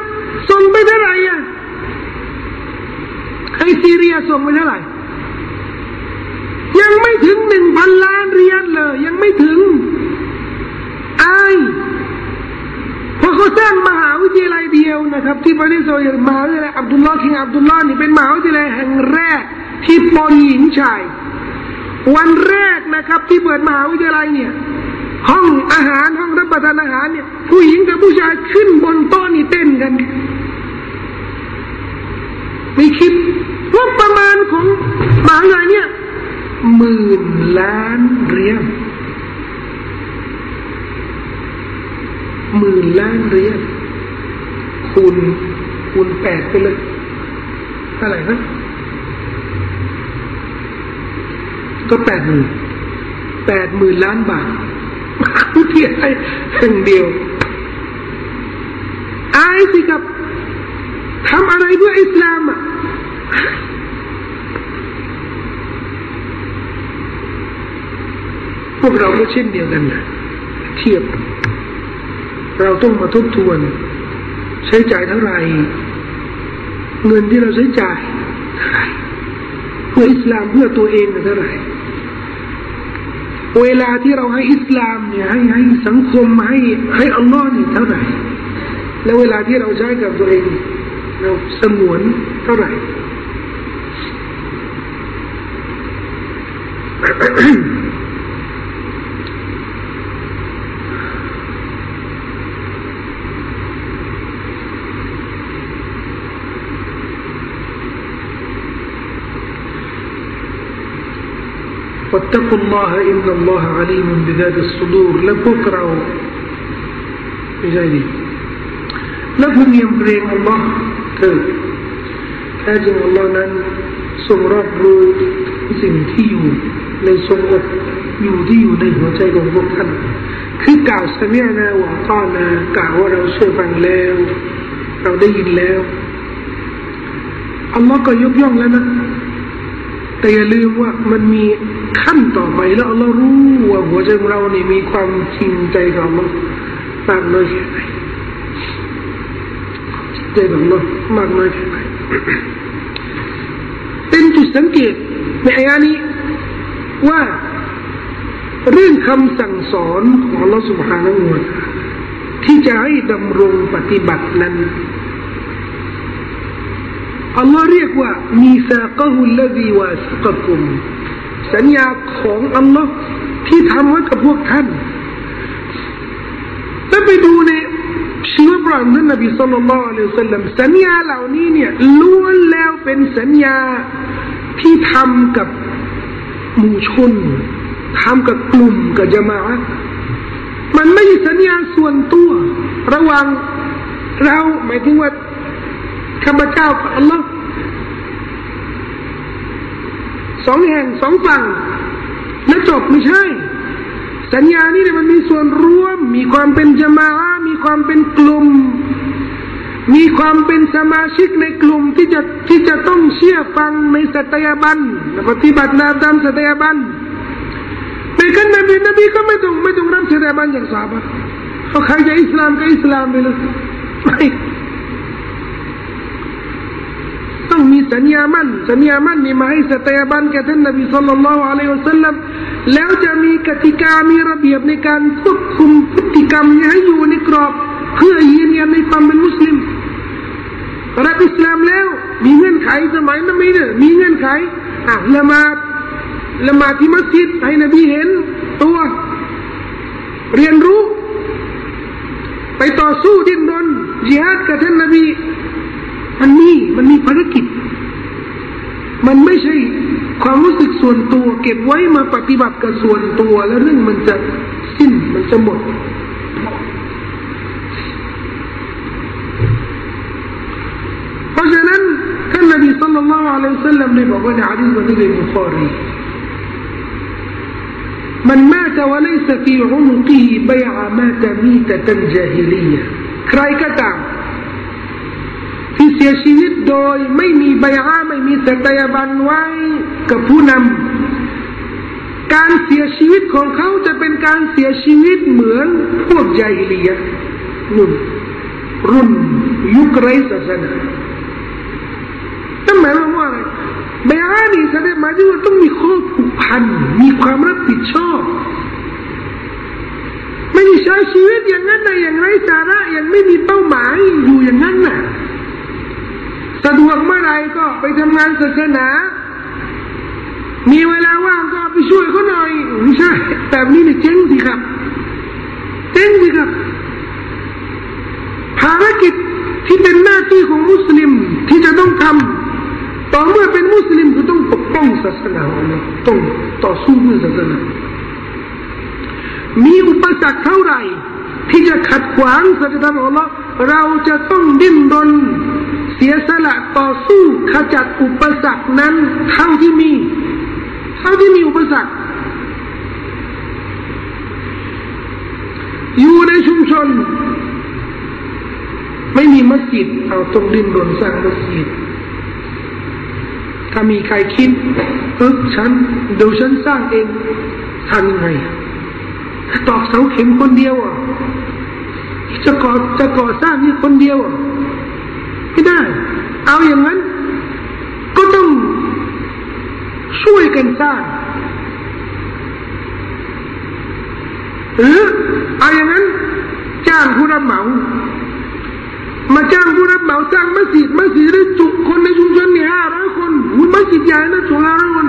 ส่งไปเท่าไหร่อะให้ซีเรียส่งไปเท่าไหร่ ยังไม่ถึงหนึ่งพันล้านเรียนเลย ยังไม่ถึงอายพอเขาสร้างมหาวิทยาลัยเดียวนะครับ ที่ประเทศโซเวียตมหาวิทยาลัยอับดุลลอฮ์คิงอับดุลลอฮ์นี่เป็นมหาวิทยาลัยแห่งแรกที่ปนหญิงชาย วันแรกนะครับ ที่เปิดมหาวิทยาลัยเนี่ย ห้องอาหารห้องรับประทานอาหารเนี่ย ผู้หญิงกับผู้ชายขึ้นบนโต๊ะนี่เต้นกันไม่คิดว่าประมาณของมหาวิทยาลัยเนี่ย หมื่นล้านเหรียญหมื่นล้านเหรียญคูณคูณแปดไปเลยเท่าไหร่นะก็แปดหมื่นแปดหมื่นล้านบาทเทียให้แห่งเดียวอายสิครับทำอะไรเพื่ออิสลามอะพ วกเราก็เช่นเดียวกันนะเทียบ เราต้องมาทบทวน ใช้จ่ายเท่าไหร่เงินที่เราใช้จ่ายเท่าไหร่เพื่ออิสลามเพื่อตัวเองเท่าไหร่เวลาที่เราให้อิสลามเนี่ยให้ให้สังคมให้ให้อัลลอฮ์นี่เท่าไหร่แล้วเวลาที่เราใช้กับตัวเองเราสมวนเท่าไหร่ واتقوا الله إن الله عليم بذات الصدور และพวกเราไม่ใช่ดิและพึงยำเกรงอัลลอฮ์เถิดแท้จริงอัลลอฮ์นั้นทรงรับรู้สิ่งที่อยู่ในทรงอกอยู่ที่อยู่ในหัวใจของพวกท่านคือกล่าวสมีนาว่าต้อนากล่าวว่าเราเชื่อฟังแล้ว เราได้ยินแล้วอัลลอฮ์ก็ยกย่องแล้วนะแต่อย่าลืมว่ามันมี ขั้นต่อไปแล้วเรารู้ว่าหัวใจของเรานี่มีความจริงใจกับมันมากน้อยแค่ไหนใจของเรามากน้อยแค่ไหนเป็นจุดสังเกตในอายานี้ว่าเรื่องคำสั่งสอนของเราสุภานังวดที่จะให้ดำรงปฏิบัตินั้นอัลลอฮ์เรียกว่ามีซากะฮุลลดีวาสกะกุม สัญญาของอัลลอฮ์ที่ทำไว้กับพวกท่าน แล้วไปดูในชีวประวัติท่านนบีสุลต่านละอัลลอฮสัลลัมสัญญาเหล่านี้เนี่ยล้วนแล้วเป็นสัญญาที่ทำกับหมู่ชนทำกับกลุ่มกับจมาอะมันไม่ใช่สัญญาส่วนตัว ระหว่างเราหมายถึงว่าข้าพเจ้ากับอัลลอฮ์ สองแห่งสองฝั่งแล้วจบไม่ใช่ สัญญานี้เนี่ยมันมีส่วนร่วม มีความเป็นจมามีความเป็นกลุ่ม มีความเป็นสมาชิกในกลุ่มที่จะที่จะต้องเชื่อฟังในสัตยาบันปฏิบัตินาตามสัตยาบันในขั้นนบีนบีก็ไม่ต้องไม่ต้องรับสัตยาบันอย่างสาบะเขาใครจะอิสลามก็อิสลามไปเลยไม่ ต้องมีสัญญามั่นสัญญามั่นนี่มาให้สตยาบันแก่ท่านนบีสุลต่านละอะลัยฮุสัลลัมแล้วจะมีกติกามีระเบียบในการควบคุมพฤติกรรมให้อยู่ในกรอบ เพื่อยืนยันในความเป็นมุสลิมรับอิสลามแล้ว มีเงื่อนไขสมัยนั้นไม่เนี่ยมีเงื่อนไขอะละมาละมาที่มัสยิดให้นบีเห็น ตัว เรียนรู้ ไปต่อสู้ดิ้นรนจิฮาดกับท่านนบี มันมีมันมีภารกิจ มันไม่ใช่ความรู้สึกส่วนตัว เก็บไว้มาปฏิบัติกับส่วนตัว แล้วเรื่องมันจะสิ้นมันจะหมดเพราะฉะนั้นท่านนบีสัลลัลลอฮุอะลัยฮิสัลลัมได้บอกว่าในอะดีษที่เป็นบุคอรีมันมาตวะลัยสฟีอุนุกีบยามาตมีตะตันจาฮิลียใครก็ตาม ที่เสียชีวิตโดยไม่มีใบอาไม่มีสัตยาบันไว้กับผู้นำการเสียชีวิตของเขาจะเป็นการเสียชีวิตเหมือนพวกใหญ่เลียนุ่นรุ่นยุคไรศาสนานั่นหมายความว่าอะไรใบอานี่แสดงมาที่ว่าต้องมีข้อผูกพันมีความรับผิดชอบไม่ใช้ชีวิตอย่างนั้นนะอย่างไรสาระอย่างไม่มีเป้าหมายอยู่อย่างนั้นน่ะ สะดวกเมื่อไรก็ไปทำงานศาสนามีเวลาว่างก็ไปช่วยเขาหน่อยไม่ใช่แบบนี้เนี่ยเจ๊งสิครับเจ๊งสิครับ ภารกิจที่เป็นหน้าที่ของมุสลิมที่จะต้องทำต่อเมื่อเป็นมุสลิมก็ต้องปกป้องศาสนาของเราต้องต่อสู้เพื่อศาสนามีอุปสรรคเท่าไหร่ ที่จะขัดขวางสัจธรรมของอัลลอฮ์ เราจะต้องดิ้นรน เสียสละต่อสู้ขจัดอุปสรรคนั้นเท่าที่มี เท่าที่มีอุปสรรค อยู่ในชุมชน ไม่มีมัสยิดเอาต้องดิ้นรนสร้างมัสยิดถ้ามีใครคิดเออฉันเดี๋ยวฉันสร้างเองทำยังไงตอกเสาเข็มคนเดียวอะ จะก่อจะก่อสร้างนี่คนเดียวไม่ได้ เอาอย่างนั้น ก็ต้องช่วยกันสร้างหรือเอาอย่างนั้น จ้างผู้รับเหมามาจ้างผู้รับเหมาสร้างมัสยิดมัสยิดได้จุคนในชุมชนนี่ห้าร้อยคนหุ่นมัสยิดใหญ่นะจุห้าร้อยคน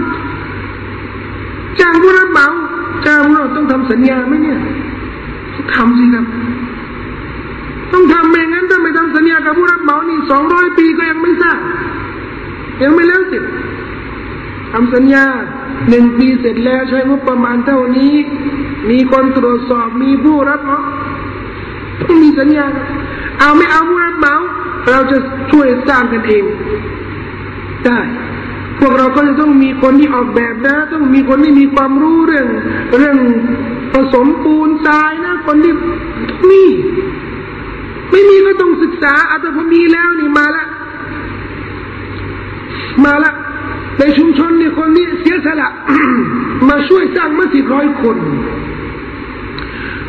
จ้างผู้รับเหมาจ้างเราต้องทำสัญญาไหมเนี่ยทำสิครับ ต้องทำไม่งั้นถ้าไม่ทำสัญญากับผู้รับเหมานี่สองร้อยปีก็ยังไม่สร้างยังไม่แล้วเสร็จทำสัญญาหนึ่งปีเสร็จแล้วใช้งบประมาณเท่านี้ มีคนตรวจสอบมีผู้รับเหมาต้องมีสัญญา เอาไม่เอาผู้รับเหมา เราจะช่วยสร้างกันเอง ได้พวกเราก็จะต้องมีคนที่ออกแบบนะ ต้องมีคนที่มีความรู้เรื่อง เรื่องผสมปูนทรายนะ คนที่มี ไม่มีก็ต้องศึกษาอาจจะพอมีแล้วนี่มาละ มาละในชุมชนเนี่ยคนนี้เสียสละมาช่วยสร้างมัสยิดร้อยคน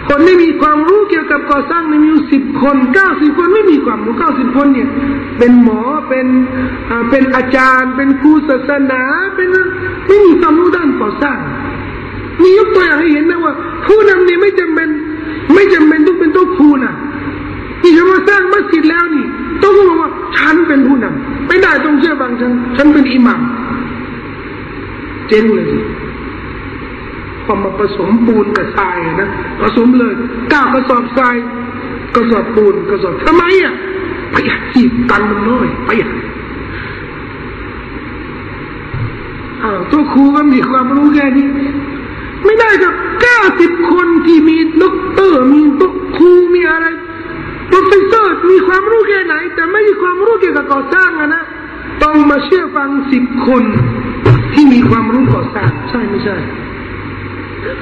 คนที่มีความรู้เกี่ยวกับก่อสร้างมีอยู่สิบคนเก้าสิบคนไม่มีความรู้เก้าสิบคนเนี่ย เป็นหมอเป็นเป็นอาจารย์ เป็นครูศาสนา เป็นไม่มีความรู้ด้านก่อสร้างมียกตัวอย่างให้เห็นนะว่า ผู้นำเนี่ยไม่จำเป็น ไม่จำเป็นต้องเป็นตัวครูนะ ที่จะมาสร้างมัสยิดแล้วนี่ ต้องบอกว่าฉันเป็นผู้นำไม่ได้ต้องเชื่อฟังฉัน ฉันเป็นอิหมัมเจ๊งเลยพอมาผสมปูนกับทรายนะผสมเลยก้าวกระสอบทรายกระสอบปูนกระสอบทำไมอะประหยัดสิตังมันน้อยประหยัดอ้าวโต๊ะครูก็มีความรู้แค่นี้ ไม่ได้ครับเก้าสิบคนที่มีด็อกเตอร์มีโต๊ะครูมีอะไร professor มีความรู้แค่ไหน แต่ไม่มีความรู้เกี่ยวกับก่อสร้างอะนะต้องมาเชื่อฟังสิบคนที่มีความรู้ก่อสร้างใช่ไม่ใช่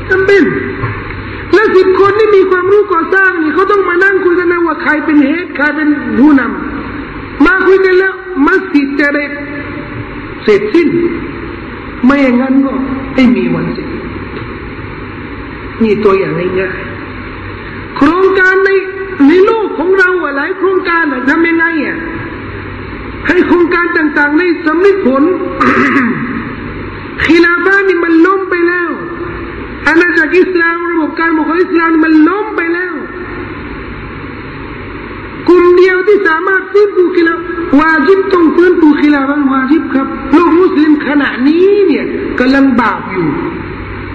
จำเป็นและสิบคนที่มีความรู้ก่อสร้างนี่เขาต้องมานั่งคุยกันนะว่าใครเป็น head ใครเป็นผู้นำมาคุยกันแล้วมัสยิดจะได้เสร็จสิ้น ไม่อย่างนั้นก็ไม่มีวันเสร็จนี่ตัวอย่างง่ายๆโครงการใน ในโลกของเราหลายโครงการทำยังไงอะให้โครงการต่างๆได้สำเร็จผลขีลาฟ้านี่มันล้มไปแล้วอาณาจักรอิสลามระบบการปกครองอิสลามมันล้มไปแล้วกลุ่มเดียวที่สามารถฟื้นฟูขีลาวาจิบต้องฟื้นฟูขีลาฟันวาจิบครับโลกมุสลิมขณะนี้เนี่ยกำลังบาปอยู่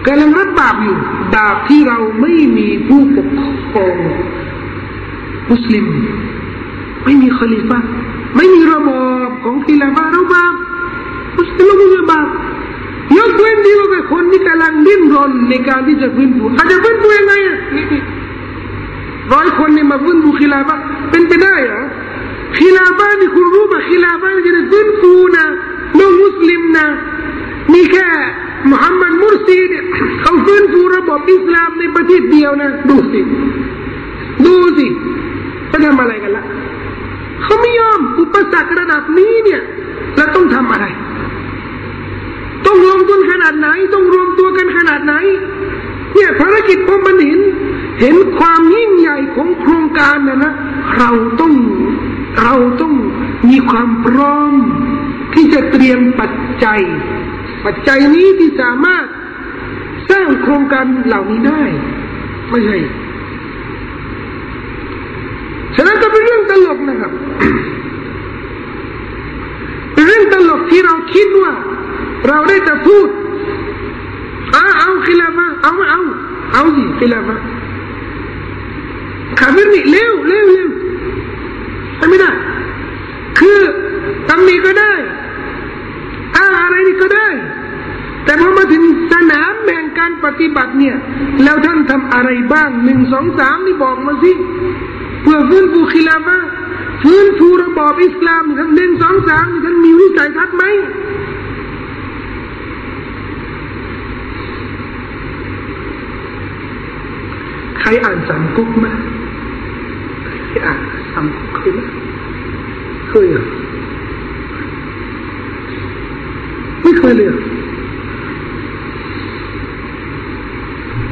กำลังรับบาปอยู่บาปที่เราไม่มีผู้ปกครอง มุสลิม ไม่มีคอลิฟะไม่มีระบบของขีลาฟาเราบาปมุสลิมเราไม่บาปยกเว้นที่ว่าเป็นคนที่กำลังดิ้นรนในการที่จะฟื้นฟูอาจจะฟื้นฟูยังไงร้อยคนเนี่ยมาฟื้นฟูขีลาฟะเป็นไปได้เหรอขีลาฟะนี่คุณรู้ป่ะขีลาฟะจะได้ฟื้นฟูนะโลกมุสลิมนะมีแค่มุฮัมมัดมุรซีเนี่ยเขาฟื้นฟูระบบอิสลามในประเทศเดียวนะ ดูสิ ดูสิ ไปทำอะไรกันละเขาไม่ยอมอุปสรรคระดับนี้เนี่ยแล้วต้องทำอะไร ต้องรวมทุนขนาดไหน ต้องรวมตัวกันขนาดไหน เนี่ยภารกิจพอมันเห็นเห็นความยิ่งใหญ่ของโครงการนะนะเราต้องเราต้องมีความพร้อม ที่จะเตรียมปัจจัย ปัจจัยนี้ที่สามารถสร้างโครงการเหล่านี้ได้ ไม่ใช่ ฉะนั้นก็เป็นเรื่องตลกนะครับ เป็นเรื่องตลกที่เราคิดว่า เราได้จะพูดอาเอาคิลาฟะเอาม่เอาเอาสิคิลาฟะขาบิรนี่เร็วเร็วเร็วไม่ได้คือตำหนิก็ได้อ้างอะไรนี่ก็ได้ แต่พอมาถึงสนามแบ่งการปฏิบัติเนี่ย แล้วท่านทำอะไรบ้างหนึ่งสองสามนี่บอกมาสิ เพื่อฟื้นฟูคิลาฟะฟื้นฟูระบอบอิสลามท่านหนึ่งสองสามท่านมีวิสัยทัศน์ไหมใครอ่านสามก๊กไหมใครอ่านสามก๊กเคยไหมเคยเหรอไม่เคยเลยเหรอ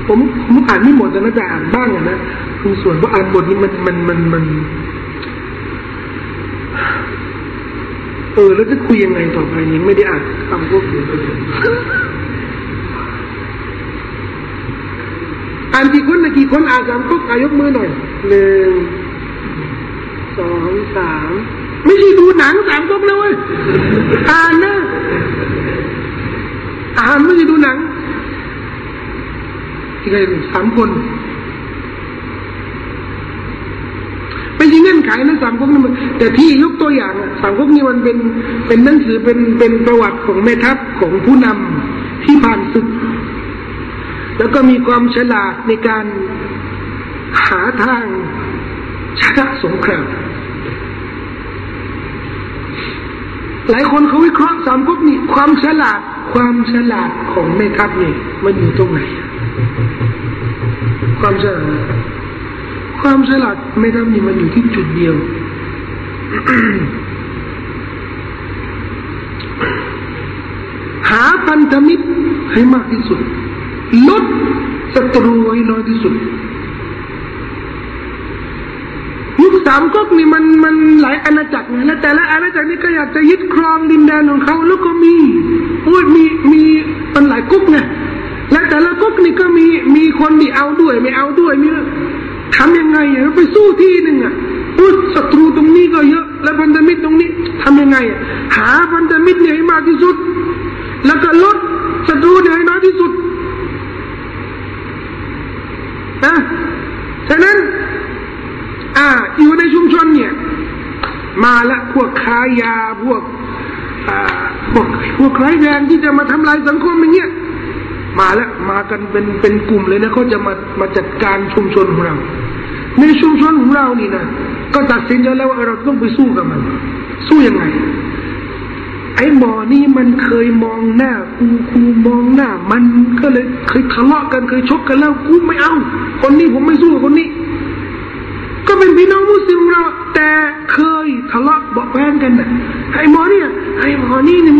ผมผมอ่านไม่หมดแต่น่าจะอ่านบ้างนะคือส่วนว่าอ่านบทนี้มันมันมันมันเออ แล้วจะคุยยังไงต่อไปยังไม่ได้อ่านคำพวกนี้อ่านกี่คนนะกี่คนอ่านสามก๊กอายกมือหน่อยหนึ่งสองสามไม่ใช่ดูหนังสามก๊กนะเว้ยอ่านนะอ่านไม่ใช่ดูหนัง ที่ใครสามคนไม่ใช่เงื่อนไขนะสามก๊กนี่นแต่ที่ยกตัวอย่างสามก๊กนี่มันเป็นเป็นหนังสือเป็นเป็นประวัติของแม่ทัพของผู้นำที่ผ่านศึก แล้วก็มีความฉลาดในการหาทางชนะสงครามหลายคนเขาวิเคราะห์สามก๊กนี่ความฉลาดความฉลาดของแม่ทัพนี่มันอยู่ตรงไหน ความฉลาดความฉลาดแม่ทัพนี่มันอยู่ที่จุดเดียวหาพันธมิตรให้มากที่สุด ลดศัตรูให้น้อยที่สุดยุคสามก๊กนี่มันมันหลายอาณาจักรไงและแต่ละอาณาจักรนี่ก็อยากจะยึดครองดินแดนของเขาแล้วก็มีโอ้ยมีมีมันหลายก๊กไง และแต่ละก๊กนี่ก็มีมีคนที่เอาด้วย ไม่เอาด้วยมีทำยังไงอะไปสู้ที่หนึ่งอะโอ้ศัตรูตรงนี้ก็เยอะ และพันธมิตรตรงนี้ทำยังไง หาพันธมิตรเนี่ยให้มากที่สุด แล้วก็ลดศัตรูเนี่ยให้น้อยที่สุดนะฉะนั้น อ่า อยู่ในชุมชนเนี่ย มาละพวกค้ายาพวกอ่าพวกพวกไร้แรงที่จะมาทำลายสังคมอย่างเงี้ย มาแล้วมากันเป็นเป็นกลุ่มเลยนะเขาจะมามาจัดการชุมชนของเรา ในชุมชนของเรานี่นะก็ตัดสินใจแล้วว่าเราต้องไปสู้กับมัน สู้ยังไง ไอ้หมอนี่มันเคยมองหน้ากูกูมองหน้า มันก็เลยเคยทะเลาะกันเคยชกกันแล้วกูไม่เอา คนนี้ผมไม่สู้กับคนนี้ ก็เป็นพี่น้องมุสลิมของเรา แต่เคยทะเลาะเบาแว้งกันนะไอ้หมอเนี่ยไอ้หมอนี่เนี่ย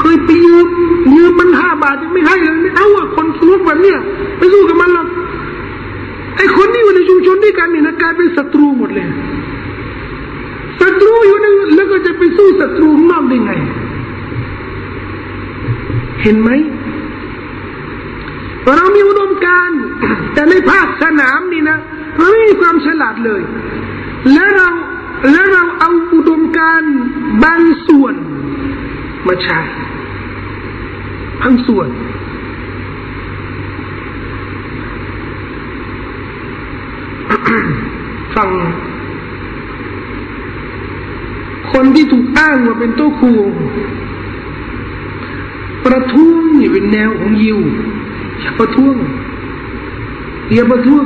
เคยไปยืมยืมมันห้าบาทยังไม่ให้เลยไม่เอาอะคนสลุกแบบเนี้ยไม่สู้กับมันหรอกไอ้คนที่อยู่ในชุมชนด้วยกันเนี่ยนะกลายเป็นศัตรูหมดเลยศัตรูอยู่ในแล้วก็จะไปสู้ศัตรูข้างนอกได้ไง เห็นไหมเรามีอุดมการ แต่ในภาคสนามนี่นะ ไม่มีความฉลาดเลย และเราและเราเอาอุดมการบางส่วนมาใช้บางส่วน ฟัง คนที่ถูกอ้างว่าเป็นโต๊ะครูประท้วงนี่เป็นแนวของยิวอย่าประท้วงอย่าประท้วง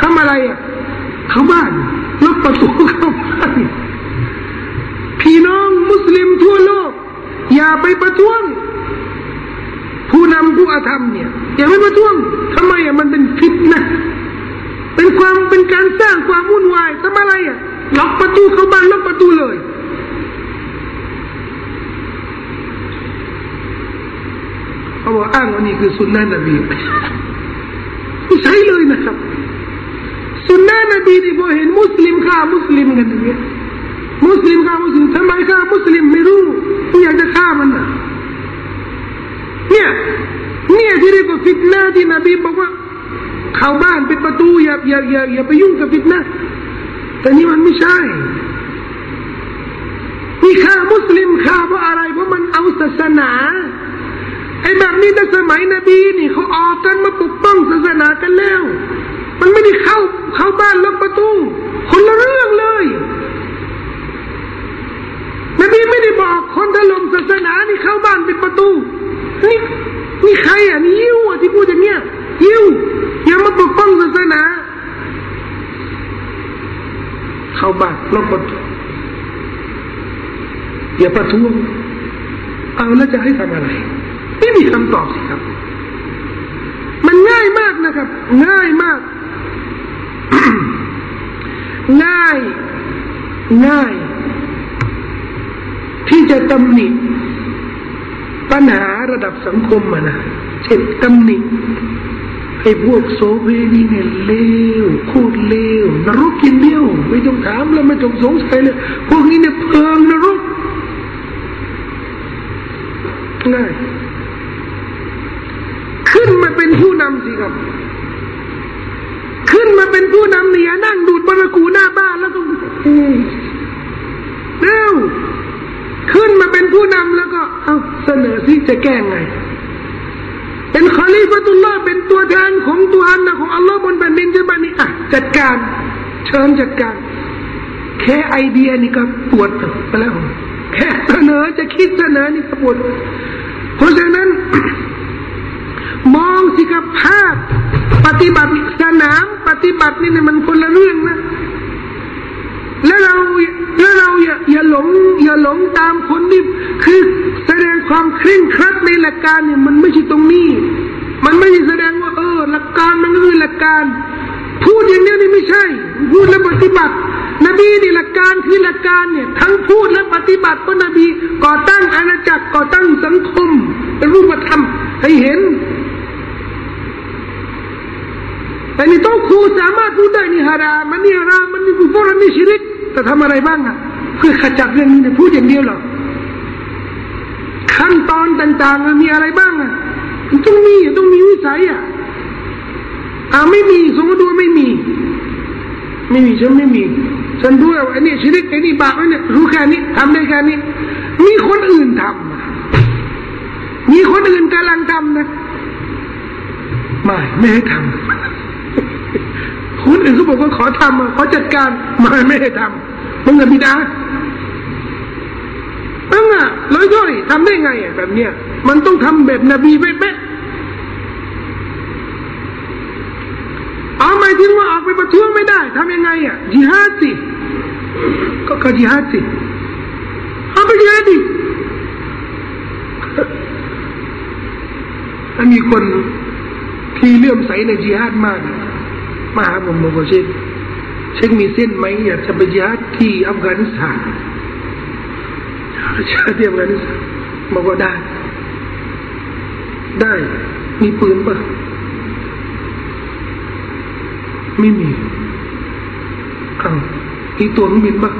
ทำอะไรอะเข้าบ้านล็อกประตูเข้าบ้านพี่น้องมุสลิมทั่วโลก อย่าไปประท้วง ผู้นำผู้อาธรรมเนี่ยอย่าไปประท้วงทำไมอะมันเป็นผิดนะเป็นความเป็นการสร้างความวุ่นวายทำอะไรอะล็อกประตูเข้าบ้านล็อกประตูเลยเขาบอกอ้างว่านี่คือสุนนะนบีไม่ใช่เลยนะครับ สุนนะนบีนี่พอเห็นมุสลิมฆ่ามุสลิมกันอย่างเงี้ยมุสลิมฆ่ามุสลิมทำไมฆ่ามุสลิมไม่รู้ไม่อยากจะฆ่ามันนะเนี่ยเนี่ยที่เรียกว่าฟิตนาที่นบีบอกว่าเข้าบ้านเป็นประตูอย่าอย่าอย่าอย่าไปยุ่งกับฟิตนะแต่นี่มันไม่ใช่นี่ฆ่ามุสลิมฆ่าเพราะอะไรเพราะมันเอาศาสนาไอ้แบบนี้แต่สมัยนบีนี่เขาออกกันมาปกป้องศาสนากันแล้ว มันไม่ได้เข้า เข้าบ้านล็อกประตู คนละเรื่องเลยนบีไม่ได้บอกคนถล่มศาสนานี่เข้าบ้านเป็นประตู นี่นี่ใครอะนี่ยิวอะที่พูดอย่างเนี้ยยิวอย่ามาปกป้องศาสนา เข้าบ้านลบประตูอย่าประท้วงเอาแล้วจะให้ทำอะไร ไม่มีคำตอบสิครับ มันง่ายมากนะครับ ง่ายมาก ง่าย ง่าย ที่จะตำหนิปัญหาระดับสังคมอะนะเช่นตำหนิให้พวกโซเวนี่เนี่ยเลวโคตรเลวนรกกินเดียว ไม่ต้องถามแล้วไม่ต้องสงสัยเลย พวกนี้เนี่ยเพลิงนรกง่ายขึ้นมาเป็นผู้นำสิครับ เป็นผู้นำเนี่ย นั่งดูดบรกูหน้าบ้านแล้วก็เร็วขึ้นมาเป็นผู้นำแล้วก็ เอาเสนอสิจะแก้ไง เป็นคอลีฟตุลลอฮ์เป็นตัวแทนของตัวอันนะของอัลลอฮ์บนแผ่นดินจะบันนี้อะจัดการ เชิญจัดการ แค่ไอเดียนี่ก็ปวดไปแล้ว แค่เสนอจะคิดเสนอนี่ก็ปวด เพราะฉะนั้น มองสิครับภาค ปฏิบัติสนามปฏิบัตินี่เนี่ยมันคนละเรื่องนะ แล้วเราแล้วเราอย่าอย่าหลง อย่าหลงตามคนนี่คือแสดงความเคร่งครัดในหลักการเนี่ย มันไม่ใช่ตรงนี้ มันไม่ใช่แสดงว่า เออ หลักการมันก็คือหลักการ พูดอย่างนี้นี่ไม่ใช่ พูดและปฏิบัติ นบีนี่หลักการคือหลักการเนี่ย ทั้งพูดและปฏิบัติเพราะนบีก่อตั้งอาณาจักรก่อตั้งสังคมเป็นรูปธรรมให้เห็น แต่นี่ต้องครูสามารถพูดได้นี่ฮารามันนี่ฮารามันนี่กุฟรนี่ชิริก แต่ทำอะไรบ้างอะเพื่อขจัดเรื่องนี้เนี่ยพูดอย่างเดียวหรอขั้นตอนต่างๆมันมีอะไรบ้างอะมันต้องมีต้องมีวิสัยอะอ่าไม่มีสมมติว่าไม่มี ไม่มีฉันไม่มีฉันรู้ว่าไอ้นี่ชิริกไอ้นี่บาปไอ้นี่รู้แค่นี้ทำได้แค่นี้มีคนอื่นทำมีคนอื่นกำลังทำนะไม่ไม่ให้ทำ คนอื่นเขาบอกว่าขอทำขอจัดการมาไม่ให้ทำมึงอะบิดามึงอะลอยย่อยทำได้ไงอะแบบเนี้ยมันต้องทำแบบนบีเป๊ะเอาหมายถึงว่าออกไปประท้วงไม่ได้ทำยังไงอะจิฮาดสิก็ก็จิฮาดสิเอาไปจิฮาดดิถ้ามีคนที่เลื่อมใสในจิฮาดมาก มาหาผมบอกว่าเช็คเช็คมีเส้นไหมอยากจะไปยิฮาดที่อัฟกานิสถานชาติอัฟกานิสถานบอกว่าได้ ได้มีปืนปะไม่มีอ้าวมีตัวเครื่องบินปะ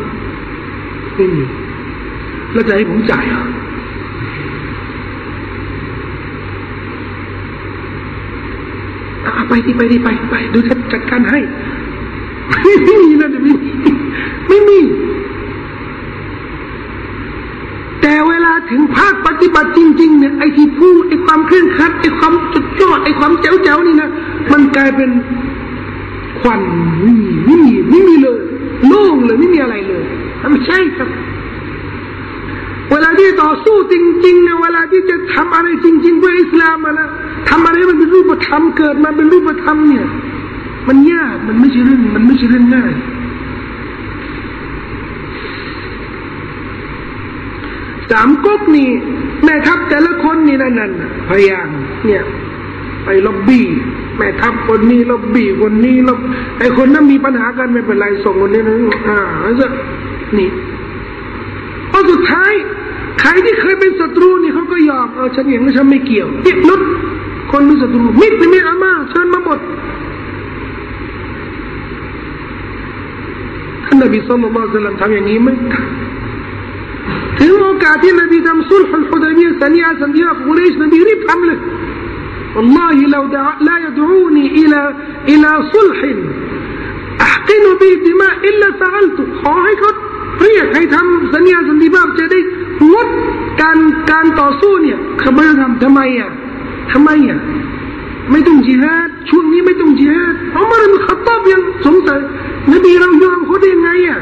ไม่มีแล้วจะให้ผมจ่ายเหรอ ไปที่ไปที่ไปไปดูจะจัดการให้ ไม่มีนะไม่มีไม่มี แต่เวลาถึงภาคปฏิบัติจริง ๆ เนี่ยไอ้ที่พูดไอ้ความเคร่งครัดไอ้ความจุดยอดไอ้ความเจ๋วเจ๋วนี่นะมันกลายเป็นควันไม่มีไม่มีไม่มีเลยโล่งเลยไม่มีอะไรเลยไม่ใช่ครับเวลาที่ต่อสู้จริงๆเนี่ยเวลาที่จะทำอะไรจริง ๆ เพื่ออิสลามมาแล้ว ทำอะไรมันเป็นรูปธรรมเกิดมาเป็นรูปธรรมเนี่ย มันยากมันไม่ใช่เรื่องมันไม่ใช่เรื่องง่ายสามก๊กนี่แม่ทัพแต่ละคนนี่นั่นนั่นพยายามเนี่ย ไปล็อบบี้แม่ทัพคนนี้ล็อบบี้คนนี้ล็อบไอคนนั้นมีปัญหากันไม่เป็นไรส่งคนนี้นะอ่าแล้วก็นี่พอสุดท้ายใครที่เคยเป็นศัตรูนี่เขาก็ยอมเออฉันอย่างนี้ฉันไม่เกี่ยวเนี่ยนุษ คนมีศัตรูมิตรไม่อามาเชิญมาหมดท่านนบีสุลต่านทำอย่างนี้ไหมถึงโอกาสที่นบีทำสุลฮุลฮุดาบียสัญญาสัญญากุเรชนบีรีบทำเลย والله لو دع... لا يدعوني إلى إلى صلح أحقن به دماء إلا فعلت ขอให้เขาเรียกให้ทำสัญญาสันติภาพจะได้งดการการต่อสู้เนี่ยเขาไม่ทำทำไมอ่ะ ทำไมอะไม่ต้องจิฮาดช่วงนี้ไม่ต้องจิฮาดอุมารมันขับตอบยังสงสัยนบีเรายอมเขาได้ยังไงอะ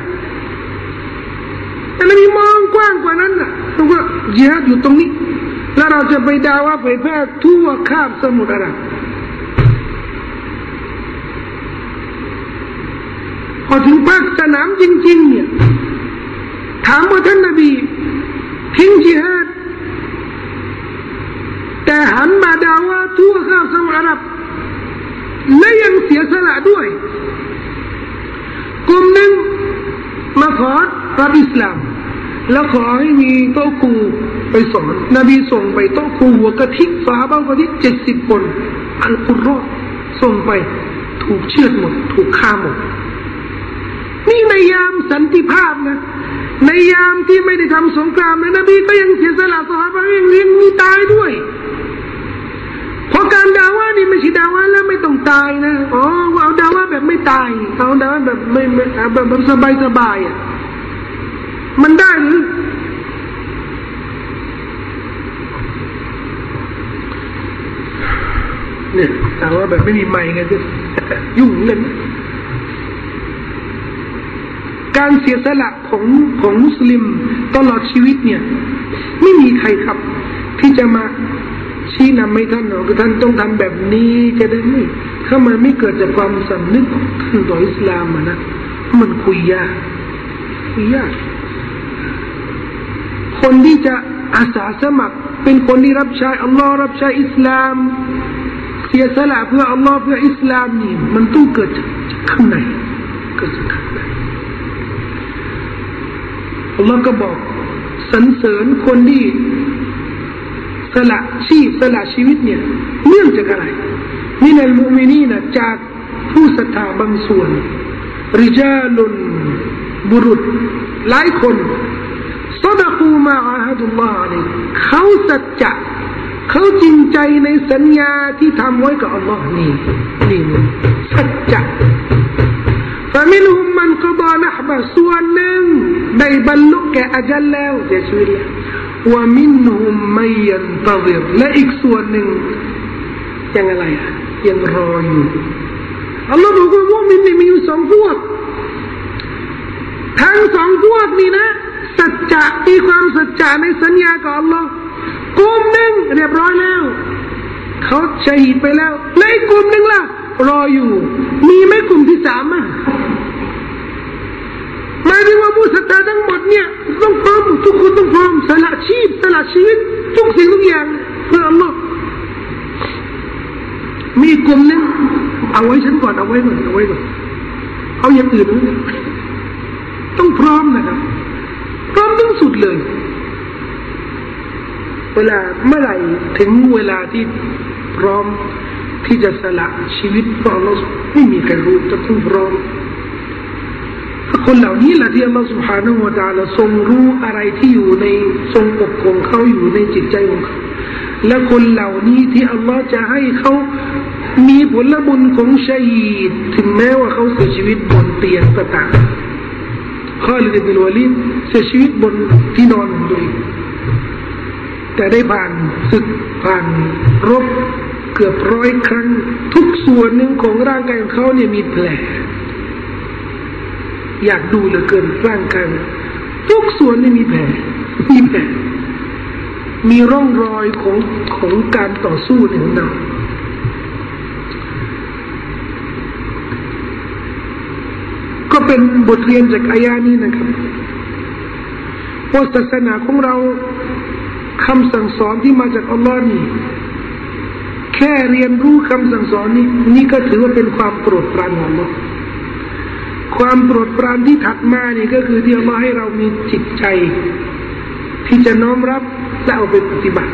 แต่นบีมองกว้างกว่านั้นอะเพราะว่าจิฮาดอยู่ตรงนี้ แล้วเราจะไปดาว่าเผยแพร่ทั่วคาบสมุทรอาหรับพอถึงภาคสนามจริง ๆ เนี่ย ถามว่าท่านนบีทิ้งจิฮาด แต่หันมาดาว่าทั่วคาบสมุทรอาหรับและยังเสียสละด้วย กลุ่มหนึ่งมาขอรับอิสลาม แล้วขอให้มีโต๊ะครูไปสอนนบีส่งไปโต๊ะครูหัวกะทิฟฝาบ้างกะทิเจ็ดสิบคนอันกุรอดส่งไป ถูกเชือดหมด ถูกฆ่าหมด นี่ในยามสันติภาพนะ ในยามที่ไม่ได้ทำสงครามนะนบีก็ยังเสียสละสหายยังยังมีตายด้วย เพราะการดาว่านี่ไม่ใช่ดาว่าแล้วไม่ต้องตายนะอ๋อเอาดาว่าแบบไม่ตายเอาดาว่าแบบไม่แบบแบบสบายสบายอะมันได้หรือเนี่ยแต่ว่าแบบไม่มีไม่ไงจะยุ่งเลยการเสียสละของของมุสลิมตลอดชีวิตเนี่ย ไม่มีใครครับ ที่จะมา ชี้นำให้ท่านหรอกท่านต้องทำแบบนี้จะได้ไม่ถ้ามันไม่เกิดจากความสำนึกของท่านต่ออิสลามนะมันคุยยากคุยยากคนที่จะอาสาสมัคร เป็นคนที่รับใช้อัลลอฮ์รับใช้อิสลาม เสียสละเพื่ออัลลอฮ์เพื่ออิสลามนี่มันต้องเกิดจากข้างในเกิดจากข้างในอัลลอฮ์ก็บอกสรรเสริญคนที่ สละชีพสละชีวิตเนี่ยเนื่องจากอะไรนี่ในมุมินีนะจากผู้ศรัทธาบางส่วนริจาลุนบุรุษ หลายคนสดกูมาอาฮัดุลลอฮ์นี่เขาสัจจะเขาจริงใจในสัญญาที่ทำไว้กับอัลลอฮ์นี่นี่สัจจะฟามินหุมมันกบานะบะส่วนหนึ่งได้บรรลุแก่อาจัลแล้วเสียชีวิตแล้ว ว่ามินหุมไม่ยันตะวิรและอีกส่วนหนึ่งยังอะไรอะยังรออยู่อัลลอฮ์บอกว่ามุมินนี่มีอยู่สองพวกทั้งสองพวกนี่นะสัจจะมีความสัจจะในสัญญากับอัลลอฮ์กลุ่มหนึ่งเรียบร้อยแล้วเขาชหิดไปแล้วและอีกกลุ่มหนึ่งล่ะรออยู่ มีไหมกลุ่มที่สามอะ หมายถึงว่าผู้ศรัทธาทั้งหมดเนี่ยต้องพร้อมทุกคนต้องพร้อมสละชีพสละชีวิตทุกสิ่งทุกอย่างเพื่ออัลลอฮ์มีกลุ่มนึงเอาไว้ฉันก่อนเอาไว้ก่อนเอาไว้ก่อนเอาอย่างอื่นต้องพร้อมนะครับพร้อมทั้งสุดเลย เวลาเมื่อไหร่ถึงเวลาที่พร้อมที่จะสละชีวิตเพื่ออัลลอฮ์ไม่มีใครรู้จะต้องพร้อม คนเหล่านี้แหละที่อัลลอฮฺสุบฮานาอูตาละทรงรู้อะไรที่อยู่ในทรงปกครองเขาอยู่ในจิตใจของเขาและคนเหล่านี้ที่อัลลอฮฺจะให้เขามีผลบุญของชัยถึงแม้ว่าเขาเสียชีวิตบนเตียงก็ตามข้อลิดบินวาลิดเสียชีวิตบนที่นอนของตัวเองแต่ได้ผ่านศึกผ่านรบเกือบร้อยครั้ง ทุกส่วนหนึ่งของร่างกายของเขาเนี่ยมีแผล อยากดูเหลือเกินร่างกายทุกส่วนนี่มีแผลมีแผลมีร่องรอยของของการต่อสู้ในของเราก็เป็นบทเรียนจากอายานี้นะครับว่าศาสนาของเราคำสั่งสอนที่มาจากอัลลอฮ์นี่แค่เรียนรู้คำสั่งสอนนี้นี่ก็ถือว่าเป็นความโปรดปรานของอัลลอฮ์ ความโปรดปรานที่ถัดมานี่ก็คือที่อัลลอฮ์ให้เรามีจิตใจ ที่จะน้อมรับและเอาไปปฏิบัติ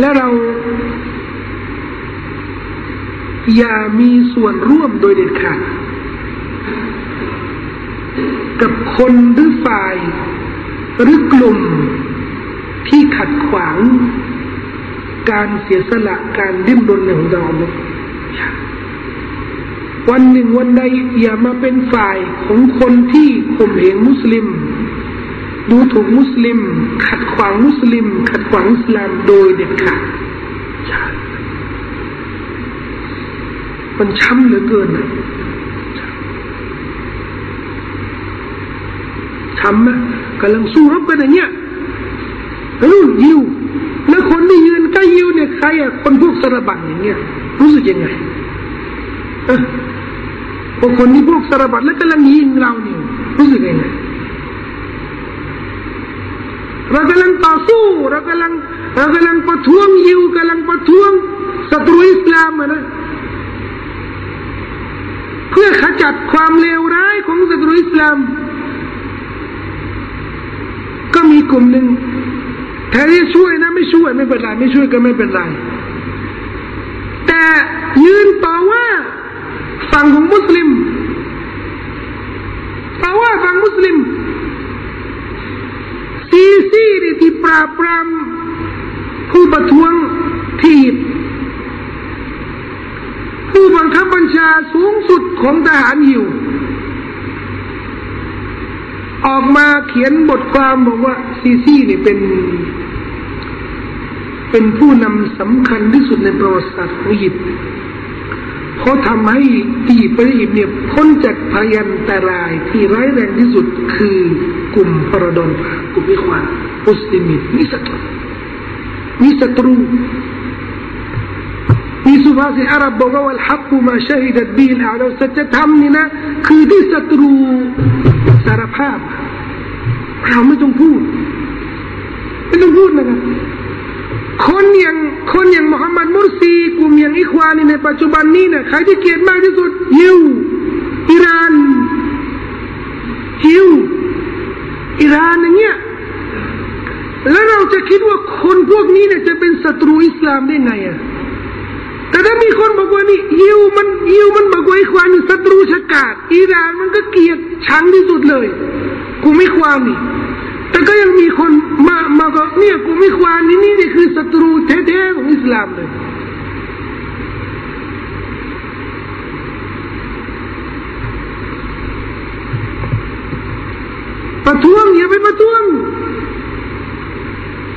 และเรา อย่ามีส่วนร่วมโดยเด็ดขาดกับคนหรือฝ่ายหรือกลุ่มที่ขัดขวาง การเสียสละการดิ้นรนในของเรา วันหนึ่งวันใดอย่ามาเป็นฝ่ายของคนที่ข่มเหงมุสลิม ดูถูกมุสลิม ขัดขวางมุสลิม ขัดขวางอิสลามโดยเด็ดขาดมันช้ำเหลือเกินช้ำนะกำลังสู้รบกันอย่างเงี้ยรุ่นยิวแล้วคนที่ยืนใกล้ยิวเนี่ยใครอะคนพวกสระบัดอย่างเงี้ย รู้สึกยังไงเออพวกคนที่พวกสระบัดแล้วกำลังยิงเราเนี่ยรู้สึกยังไงเรากำลังต่อสู้เรากำลังเรากำลังประท้วงยิวกำลังประท้วงศัตรูอิสลามนะเพื่อขจัดความเลวร้ายของศัตรูอิสลาม ก็มีกลุ่มหนึ่งแทนที่ช่วยนะไม่ช่วยไม่เป็นไรไม่ช่วยก็ไม่เป็นไร แต่ยืนต่อว่าฝั่งของมุสลิมต่อว่าฝั่งมุสลิมซีซีนี่ที่ปราบปรามผู้ประท้วงทีบผู้บังคับบัญชาสูงสุดของทหารอยู่ออกมาเขียนบทความบอกว่าซีซีนี่เป็น เป็นผู้นำสำคัญที่สุดในประวัติศาสตร์ของอียิปต์เขาทำให้อียิปต์ประเทศอียิปต์เนี่ยพ้นจากพยันตรายที่ร้ายแรงที่สุดคือกลุ่มพรดอนกลุ่มอิควานมุสลิมินมีศัตรูมีศัตรูมีสุภาษิตอาหรับบอกว่าลฮักกุมาชฮิดัดบีลอาลสัจธรรมนี่นะคือที่ศัตรูสารภาพ เราไม่ต้องพูด ไม่ต้องพูดนะครับ คนอย่างคนอย่างมุฮัมมัดมุรซีกลุ่มอย่างอิควานี่ในปัจจุบันนี้เนี่ยใครที่เกลียดมากที่สุดยิวอิรานยิวอิรานอย่างเงี้ยแล้วเราจะคิดว่าคนพวกนี้เนี่ยจะเป็นศัตรูอิสลามได้ไงอะแต่ถ้ามีคนบอกว่านี่ยิวมันยิวมันบอกว่าอิควานศัตรูชะกาดอิรานมันก็เกลียดชังที่สุดเลยกูไม่ความนี่ แต่ก็ยังมีคนมามาก็เนี่ยกูไม่ควานนี่นี่นี่คือศัตรูแท้ๆของอิสลามเลยประท้วงอย่าไปประท้วง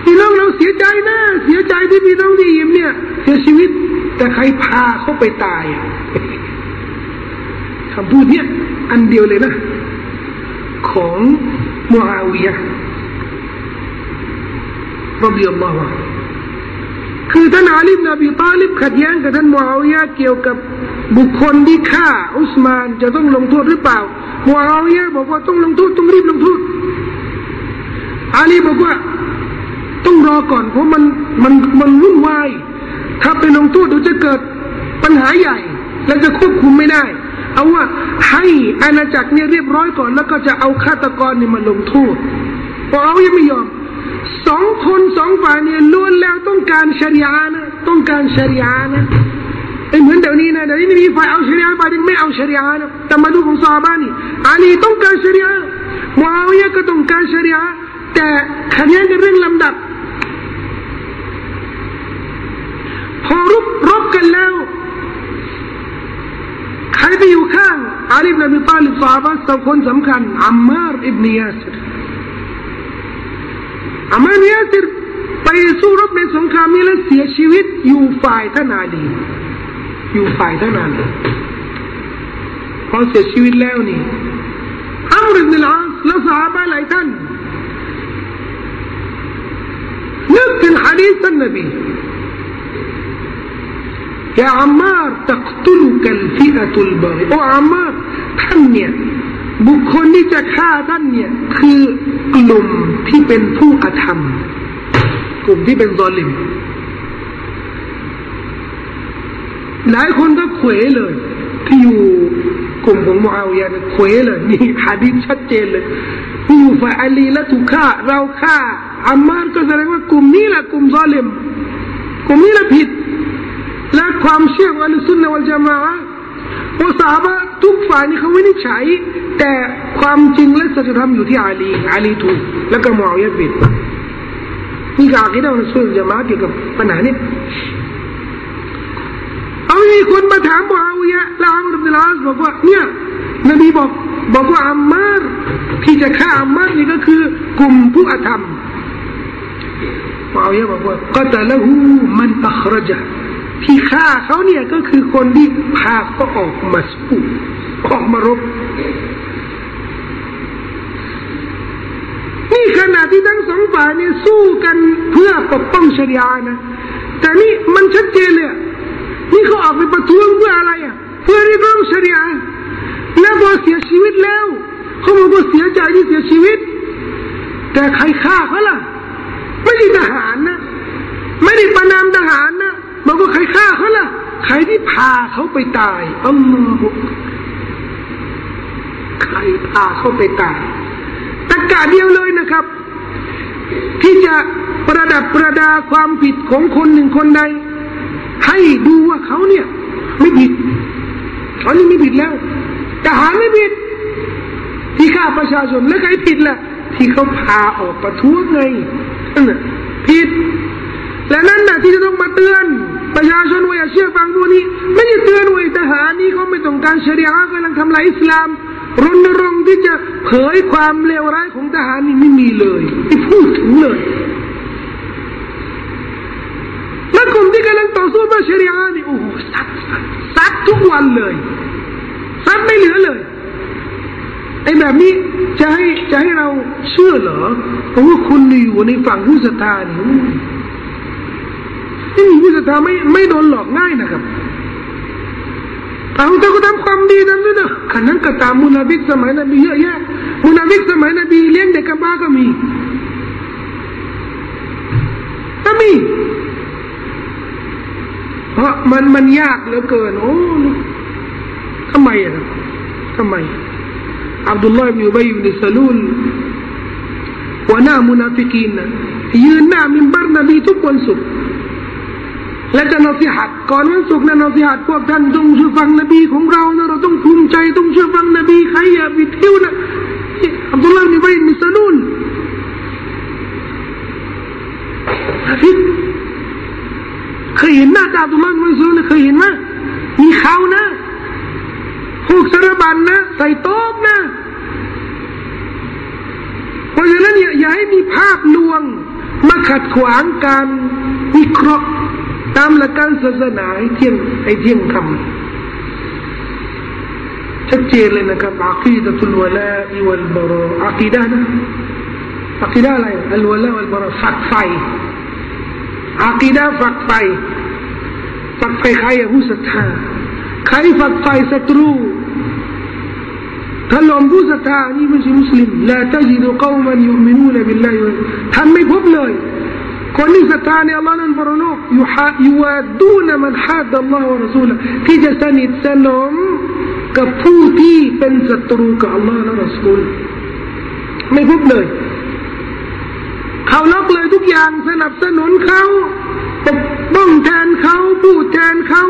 พี่น้องเราเสียใจนะ เสียใจที่พี่น้องที่ยิมเนี่ยเสียชีวิต แต่ใครพาเขาไปตายคำพูดเนี่ยอันเดียวเลยนะ ของมูอาวิยะ รบิยัลลอฮฺคือท่านอาลีบนบีตาลิบขัดแย้งกับท่านมูอาวิยะเกี่ยวกับบุคคลที่ฆ่าอุสมานจะต้องลงโทษหรือเปล่ามูอาวิยะบอกว่าต้องลงโทษต้องรีบลงโทษอาลีบอกว่าต้องรอก่อนเพราะมันมันมันวุ่นวายถ้าไปลงโทษเดี๋ยวจะเกิดปัญหาใหญ่และจะควบคุมไม่ได้ เอาว่าให้อาณาจักรเนี่ยเรียบร้อยก่อนแล้วก็จะเอาฆาตกรนี่มาลงโทษพอเอายังไม่ยอม สองคนสองฝ่ายเนี่ยล้วนแล้วต้องการชริยานะต้องการชริยานะไอ้เหมือนเดี๋ยวนี้นะเดี๋ยวนี้มีฝ่ายเอาชริยาฝ่ายนึงไม่เอาชริยานะแต่มาดูของซาบ้านี่อาลีต้องการชริยามูอาวิยะก็ต้องการชริยาแต่ขัดแย้งกันเรื่องลำดับ พอรบรบกันแล้วใครไปอยู่ข้างอาลีบนบีตาลิบซาบะสองคนสำคัญอัมมาร์อิบนียาสร อามานียสิไปสู้รบในสงครามนี้แล้วเสียชีวิตอยู่ฝ่ายท่านอาลีอยู่ฝ่ายท่านอาลีพอเสียชีวิตแล้วนี่อัมรุบิลอาสและสาบะหลายท่านนึกถึงฮะดีษท่านนบียาอัมมาร์ตักตุลกันฟิอะตุลบาริโออัมมาร์ท่านเนี่ย บุคคลที่จะฆ่าท่านเนี่ย คือกลุ่มที่เป็นผู้อธรรม กลุ่มที่เป็นซอลิมหลายคนก็เขวเลย ที่อยู่กลุ่มของมูอาวิยาเขวเลยมีฮะดีษชัดเจนเลยอยู่ฝ่ายอาลีและถูกฆ่า เราฆ่าอัมมาร์ก็แสดงว่ากลุ่มนี้แหละกลุ่มซอลิมกลุ่มนี้แหละผิด และความเชื่อของอัลลอฮฺสุนนะวัลจามะ อุสาบะทุกฝ่ายนี่เขาวินิจฉัย แต่ความจริงและสัจธรรมอยู่ที่อาลีอาลีถูกแล้วก็มอวยบิดนี่กาคิดเอาสุนจะมาเกี่ยวกับปัญหานี้เอามีคนมาถามมอวยะแล้วอัมรุบลาสบอกว่าเนี่ยนบีบอกบอกว่าอัมมาร์ที่จะฆ่าอัมมาร์นี่ก็คือกลุ่มผู้อธรรมมอวยะบอกว่าก็แต่ละหูมันอัครจ ที่ฆ่าเขาเนี่ยก็คือคนที่พาเขาออกมาสู้ออกมารบนี่ขณะที่ทั้งสองฝ่ายเนี่ยสู้กันเพื่อปกป้องชริยานะ แต่นี่มันชัดเจนเลยนี่เขาออกไปประท้วงเพื่ออะไรอะ เพื่อเรียกร้องชริยาแล้วพอเสียชีวิตแล้วเขาบอกว่าเสียใจที่เสียชีวิต แต่ใครฆ่าเขาล่ะ ไม่ได้ทหารนะ ไม่ได้ประนามทหารนะ บอกว่าใครฆ่าเขาล่ะ ใครที่พาเขาไปตายอัลลอฮฺใครพาเขาไปตายตะกาเดียวเลยนะครับ ที่จะประดับประดาความผิดของคนหนึ่งคนใด ให้ดูว่าเขาเนี่ย ไม่ผิดเขานี่ไม่ผิดแล้วทหารไม่ผิด ที่ฆ่าประชาชนแล้วใครผิดล่ะ ที่เขาพาออกประท้วงไงนั่นน่ะผิด และนั่นน่ะที่จะต้องมาเตือน ประชาชนว่าอย่าเชื่อฟังพวกนี้ ไม่ใช่เตือนว่าทหารนี่เขาไม่ต้องการเฉลียกำลังทำลายอิสลามรณรงค์ที่จะเผยความเลวร้ายของทหารนี่ไม่มีเลยไม่พูดถึงเลยและกลุ่มที่กำลังต่อสู้เพื่อชริยานี่โอ้โหซัดซัดซัดทุกวันเลยซัดไม่เหลือเลยไอ้แบบนี้จะให้จะให้เราเชื่อเหรอเพราะว่าคุณอยู่ในฝั่งผู้ศรัทธานี่ ที่มีผู้ศรัทธาไม่ไม่โดนหลอกง่ายนะครับเอาแต่ก็ทำความดีทำด้วยนะขนั้นก็ตามมุนาบิกสมัยนบีเยอะแยะมุนาบิกสมัยนบีเลี้ยงเด็กกำพร้าก็มีก็มีเพราะมันมันยากเหลือเกิน โอ้ทำไมอะทำไมอับดุลลอฮ์อิบนุบัยอิบนุซาลูลหัวหน้ามุนาฟิกีนนะยืนหน้ามิมบัรนบีทุกวันศุกร์ และจะนอสิฮัดก่อนวันศุกร์นะนอสิฮัดพวกท่านต้องเชื่อฟังนบีของเรานะเราต้องภูมิใจต้องเชื่อฟังนบีใครอย่าไปเที่ยวนะอับดุลลอฮ์อิบนุบัยอิบนุซาลูลอาทิตย์เคยเห็นหน้าตาอับดุลลอฮ์อิบนุซาลูลเคยเห็นไหมมีเขานะผูกสารบันนะใส่โต๊ะนะเพราะฉะนั้นอย่าอย่าให้มีภาพลวง มาขัดขวางการวิเคราะห์ ตามหลักการศาสนาให้เที่ยงให้เที่ยงธรรมชัดเจนเลยนะครับอัคีดะตุลวะลาอิวัลบรออัคีดะนะอัคีดะอะไรอัลวะลาวัลบรอฝักไฟอัคีดะฝักไฟฝักไฟใครอะผู้ศรัทธาใครฝักไฟศัตรูถล่มผู้ศรัทธานี่ไม่ใช่มุสลิมละตจิดุกอมันยุมินูนบิลลาฮิท่านไม่พบเลย คนที่ศรัทธาในอัลลอฮ์นั้นบรโลกยูฮายูวาดูนมันฮัดอัลลอฮ์วะรสูลที่จะสนิทสนมกับผู้ที่เป็นศัตรูกับอัลลอฮ์และรอสูลไม่พบเลย เขาล็อกเลยทุกอย่างสนับสนุนเขาปกป้องแทนเขาพูดแทนเขา